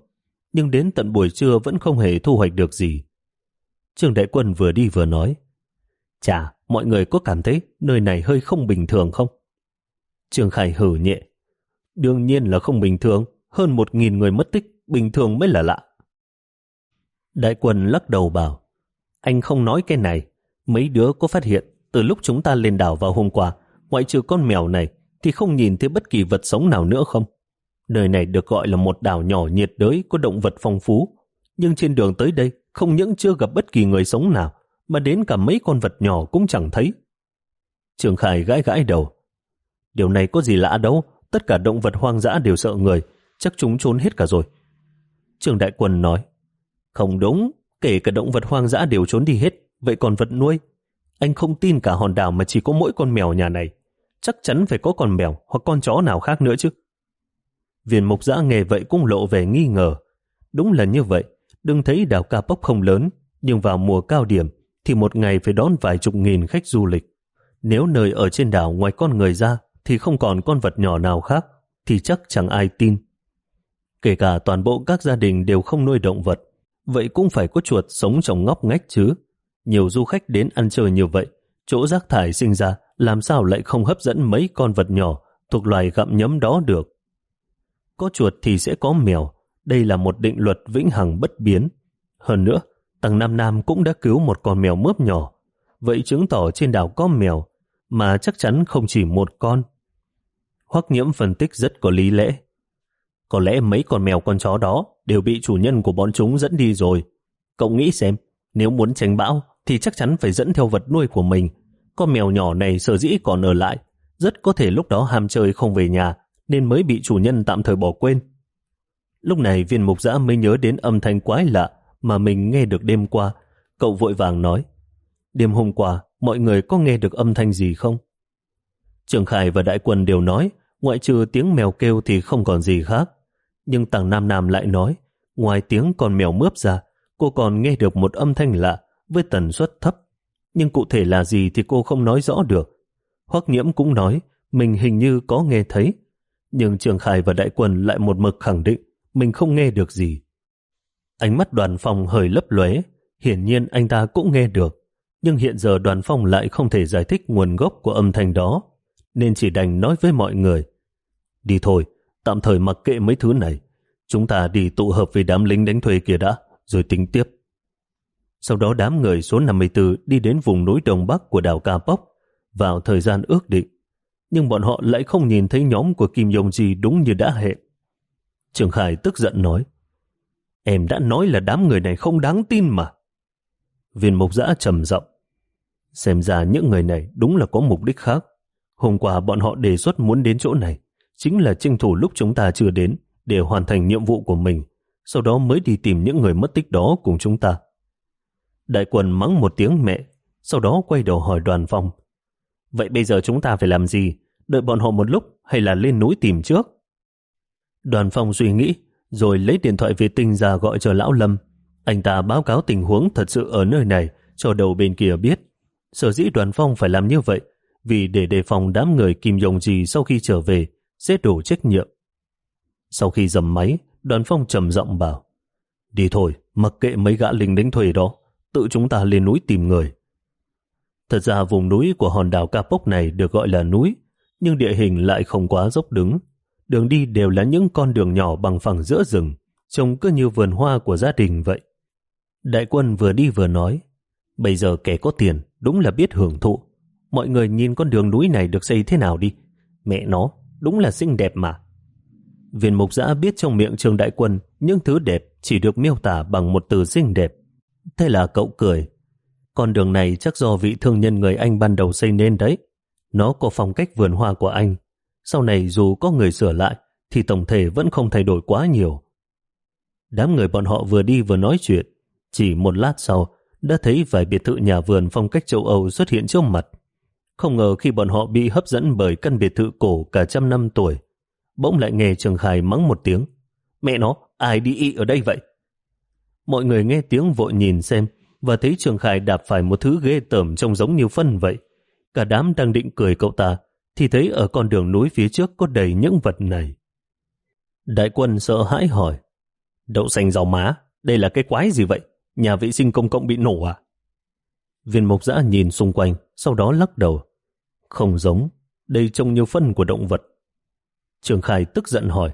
nhưng đến tận buổi trưa vẫn không hề thu hoạch được gì. Trương Đại Quân vừa đi vừa nói, Chà, mọi người có cảm thấy nơi này hơi không bình thường không? Trương Khải hử nhẹ. Đương nhiên là không bình thường, hơn một nghìn người mất tích, bình thường mới là lạ. Đại quân lắc đầu bảo, anh không nói cái này, mấy đứa có phát hiện từ lúc chúng ta lên đảo vào hôm qua, ngoại trừ con mèo này, thì không nhìn thấy bất kỳ vật sống nào nữa không? Nơi này được gọi là một đảo nhỏ nhiệt đới có động vật phong phú, nhưng trên đường tới đây không những chưa gặp bất kỳ người sống nào, mà đến cả mấy con vật nhỏ cũng chẳng thấy. Trường Khải gãi gãi đầu, Điều này có gì lạ đâu, tất cả động vật hoang dã đều sợ người, chắc chúng trốn hết cả rồi. Trường Đại Quân nói, không đúng, kể cả động vật hoang dã đều trốn đi hết, vậy còn vật nuôi? Anh không tin cả hòn đảo mà chỉ có mỗi con mèo nhà này. Chắc chắn phải có con mèo hoặc con chó nào khác nữa chứ. Viên mục giã nghe vậy cũng lộ về nghi ngờ. Đúng là như vậy, đừng thấy đảo Ca bốc không lớn, nhưng vào mùa cao điểm thì một ngày phải đón vài chục nghìn khách du lịch. Nếu nơi ở trên đảo ngoài con người ra thì không còn con vật nhỏ nào khác, thì chắc chẳng ai tin. Kể cả toàn bộ các gia đình đều không nuôi động vật, vậy cũng phải có chuột sống trong ngóc ngách chứ. Nhiều du khách đến ăn chơi như vậy, chỗ rác thải sinh ra làm sao lại không hấp dẫn mấy con vật nhỏ thuộc loài gặm nhấm đó được. Có chuột thì sẽ có mèo, đây là một định luật vĩnh hằng bất biến. Hơn nữa, Tăng Nam Nam cũng đã cứu một con mèo mướp nhỏ, vậy chứng tỏ trên đảo có mèo, mà chắc chắn không chỉ một con. Hoắc nhiễm phân tích rất có lý lẽ. Có lẽ mấy con mèo con chó đó đều bị chủ nhân của bọn chúng dẫn đi rồi. Cậu nghĩ xem, nếu muốn tránh bão thì chắc chắn phải dẫn theo vật nuôi của mình. Con mèo nhỏ này sở dĩ còn ở lại, rất có thể lúc đó ham chơi không về nhà nên mới bị chủ nhân tạm thời bỏ quên. Lúc này viên mục giã mới nhớ đến âm thanh quái lạ mà mình nghe được đêm qua. Cậu vội vàng nói, đêm hôm qua mọi người có nghe được âm thanh gì không? Trường Khải và Đại Quân đều nói, ngoại trừ tiếng mèo kêu thì không còn gì khác. Nhưng Tàng Nam Nam lại nói, ngoài tiếng con mèo mướp ra, cô còn nghe được một âm thanh lạ với tần suất thấp. Nhưng cụ thể là gì thì cô không nói rõ được. Hoắc nhiễm cũng nói, mình hình như có nghe thấy. Nhưng Trường Khải và Đại Quân lại một mực khẳng định mình không nghe được gì. Ánh mắt đoàn phòng hơi lấp lóe, hiển nhiên anh ta cũng nghe được. Nhưng hiện giờ đoàn phong lại không thể giải thích nguồn gốc của âm thanh đó nên chỉ đành nói với mọi người. Đi thôi, tạm thời mặc kệ mấy thứ này. Chúng ta đi tụ hợp với đám lính đánh thuê kia đã, rồi tính tiếp. Sau đó đám người số 54 đi đến vùng núi đông bắc của đảo Ca Bóc vào thời gian ước định. Nhưng bọn họ lại không nhìn thấy nhóm của Kim Yong Ji đúng như đã hẹn. Trường Khải tức giận nói Em đã nói là đám người này không đáng tin mà. Viên mục giã trầm giọng Xem ra những người này đúng là có mục đích khác. Hôm qua bọn họ đề xuất muốn đến chỗ này, chính là tranh thủ lúc chúng ta chưa đến để hoàn thành nhiệm vụ của mình, sau đó mới đi tìm những người mất tích đó cùng chúng ta. Đại quần mắng một tiếng mẹ, sau đó quay đầu hỏi đoàn phong. Vậy bây giờ chúng ta phải làm gì? Đợi bọn họ một lúc hay là lên núi tìm trước? Đoàn phong suy nghĩ, rồi lấy điện thoại vệ tinh ra gọi cho Lão Lâm. Anh ta báo cáo tình huống thật sự ở nơi này cho đầu bên kia biết. Sở dĩ đoàn phong phải làm như vậy vì để đề phòng đám người Kim dòng gì sau khi trở về sẽ đổ trách nhiệm. Sau khi dầm máy, đoàn phong trầm giọng bảo Đi thôi, mặc kệ mấy gã lính đánh thuê đó, tự chúng ta lên núi tìm người. Thật ra vùng núi của hòn đảo Kapok này được gọi là núi, nhưng địa hình lại không quá dốc đứng. Đường đi đều là những con đường nhỏ bằng phẳng giữa rừng, trông cứ như vườn hoa của gia đình vậy. Đại quân vừa đi vừa nói, bây giờ kẻ có tiền đúng là biết hưởng thụ, mọi người nhìn con đường núi này được xây thế nào đi. Mẹ nó, đúng là xinh đẹp mà. Viên mục giã biết trong miệng trường đại quân những thứ đẹp chỉ được miêu tả bằng một từ xinh đẹp. Thế là cậu cười. Con đường này chắc do vị thương nhân người Anh ban đầu xây nên đấy. Nó có phong cách vườn hoa của anh. Sau này dù có người sửa lại, thì tổng thể vẫn không thay đổi quá nhiều. Đám người bọn họ vừa đi vừa nói chuyện. Chỉ một lát sau, đã thấy vài biệt thự nhà vườn phong cách châu Âu xuất hiện trước mặt. Không ngờ khi bọn họ bị hấp dẫn bởi căn biệt thự cổ cả trăm năm tuổi, bỗng lại nghe Trường Khải mắng một tiếng. Mẹ nó, ai đi y ở đây vậy? Mọi người nghe tiếng vội nhìn xem và thấy Trường Khải đạp phải một thứ ghê tởm trông giống như phân vậy. Cả đám đang định cười cậu ta, thì thấy ở con đường núi phía trước có đầy những vật này. Đại quân sợ hãi hỏi, đậu xanh rau má, đây là cái quái gì vậy? Nhà vệ sinh công cộng bị nổ à? Viên mộc giã nhìn xung quanh, sau đó lắc đầu. Không giống, đây trông như phân của động vật. Trường Khai tức giận hỏi,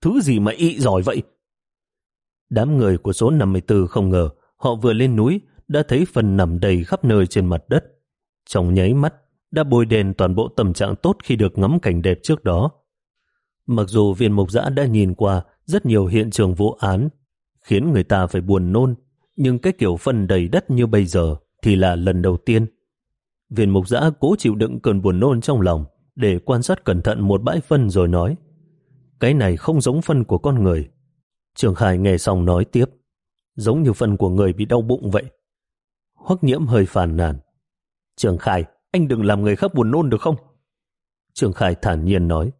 thứ gì mà ị giỏi vậy? Đám người của số 54 không ngờ họ vừa lên núi đã thấy phần nằm đầy khắp nơi trên mặt đất. Trong nháy mắt, đã bôi đèn toàn bộ tâm trạng tốt khi được ngắm cảnh đẹp trước đó. Mặc dù viên mục giã đã nhìn qua rất nhiều hiện trường vụ án, khiến người ta phải buồn nôn, nhưng cái kiểu phân đầy đất như bây giờ thì là lần đầu tiên. Viên mục giã cố chịu đựng cơn buồn nôn trong lòng để quan sát cẩn thận một bãi phân rồi nói cái này không giống phân của con người. Trường Khải nghe xong nói tiếp giống như phân của người bị đau bụng vậy. Hoắc nhiễm hơi phàn nàn. Trường Khải, anh đừng làm người khác buồn nôn được không? Trường Khải thản nhiên nói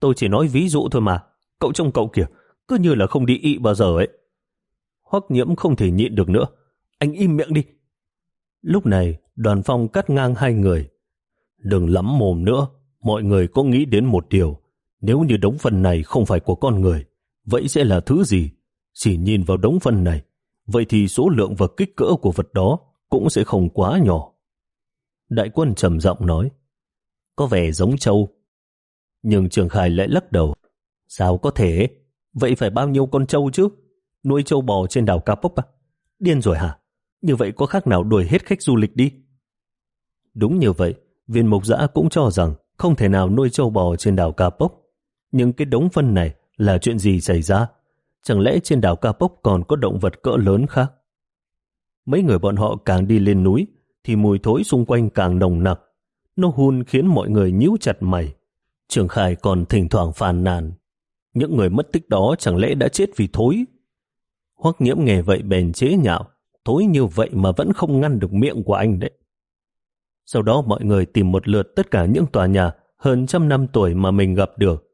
tôi chỉ nói ví dụ thôi mà. Cậu trông cậu kìa, cứ như là không đi ị bao giờ ấy. Hoắc nhiễm không thể nhịn được nữa. Anh im miệng đi. Lúc này, đoàn phong cắt ngang hai người. Đừng lắm mồm nữa, mọi người có nghĩ đến một điều. Nếu như đống phân này không phải của con người, vậy sẽ là thứ gì? Chỉ nhìn vào đống phân này, vậy thì số lượng và kích cỡ của vật đó cũng sẽ không quá nhỏ. Đại quân trầm giọng nói, có vẻ giống trâu. Nhưng Trường Khai lại lắc đầu. Sao có thể? Vậy phải bao nhiêu con trâu chứ? Nuôi trâu bò trên đảo capoc à? Điên rồi hả? Như vậy có khác nào đuổi hết khách du lịch đi? Đúng như vậy, viên mục giã cũng cho rằng không thể nào nuôi châu bò trên đảo Kapok. Nhưng cái đống phân này là chuyện gì xảy ra? Chẳng lẽ trên đảo Kapok còn có động vật cỡ lớn khác? Mấy người bọn họ càng đi lên núi thì mùi thối xung quanh càng nồng nặc. Nó hun khiến mọi người nhíu chặt mày. Trường Khai còn thỉnh thoảng phàn nàn. Những người mất tích đó chẳng lẽ đã chết vì thối? Hoắc nhiễm nghe vậy bèn chế nhạo, thối như vậy mà vẫn không ngăn được miệng của anh đấy. Sau đó mọi người tìm một lượt tất cả những tòa nhà hơn trăm năm tuổi mà mình gặp được.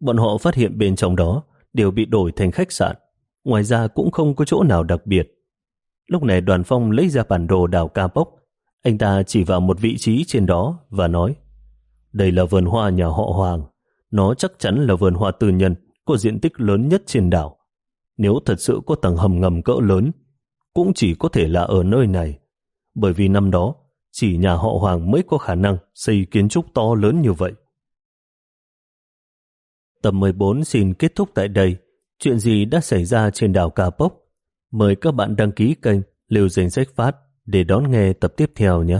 Bọn họ phát hiện bên trong đó đều bị đổi thành khách sạn. Ngoài ra cũng không có chỗ nào đặc biệt. Lúc này đoàn phong lấy ra bản đồ đảo Ca Bốc. Anh ta chỉ vào một vị trí trên đó và nói đây là vườn hoa nhà họ Hoàng. Nó chắc chắn là vườn hoa tư nhân có diện tích lớn nhất trên đảo. Nếu thật sự có tầng hầm ngầm cỡ lớn, cũng chỉ có thể là ở nơi này. Bởi vì năm đó, chỉ nhà họ Hoàng mới có khả năng xây kiến trúc to lớn như vậy. Tập 14 xin kết thúc tại đây. Chuyện gì đã xảy ra trên đảo Cà Pốc? Mời các bạn đăng ký kênh Liều Danh Sách Phát để đón nghe tập tiếp theo nhé.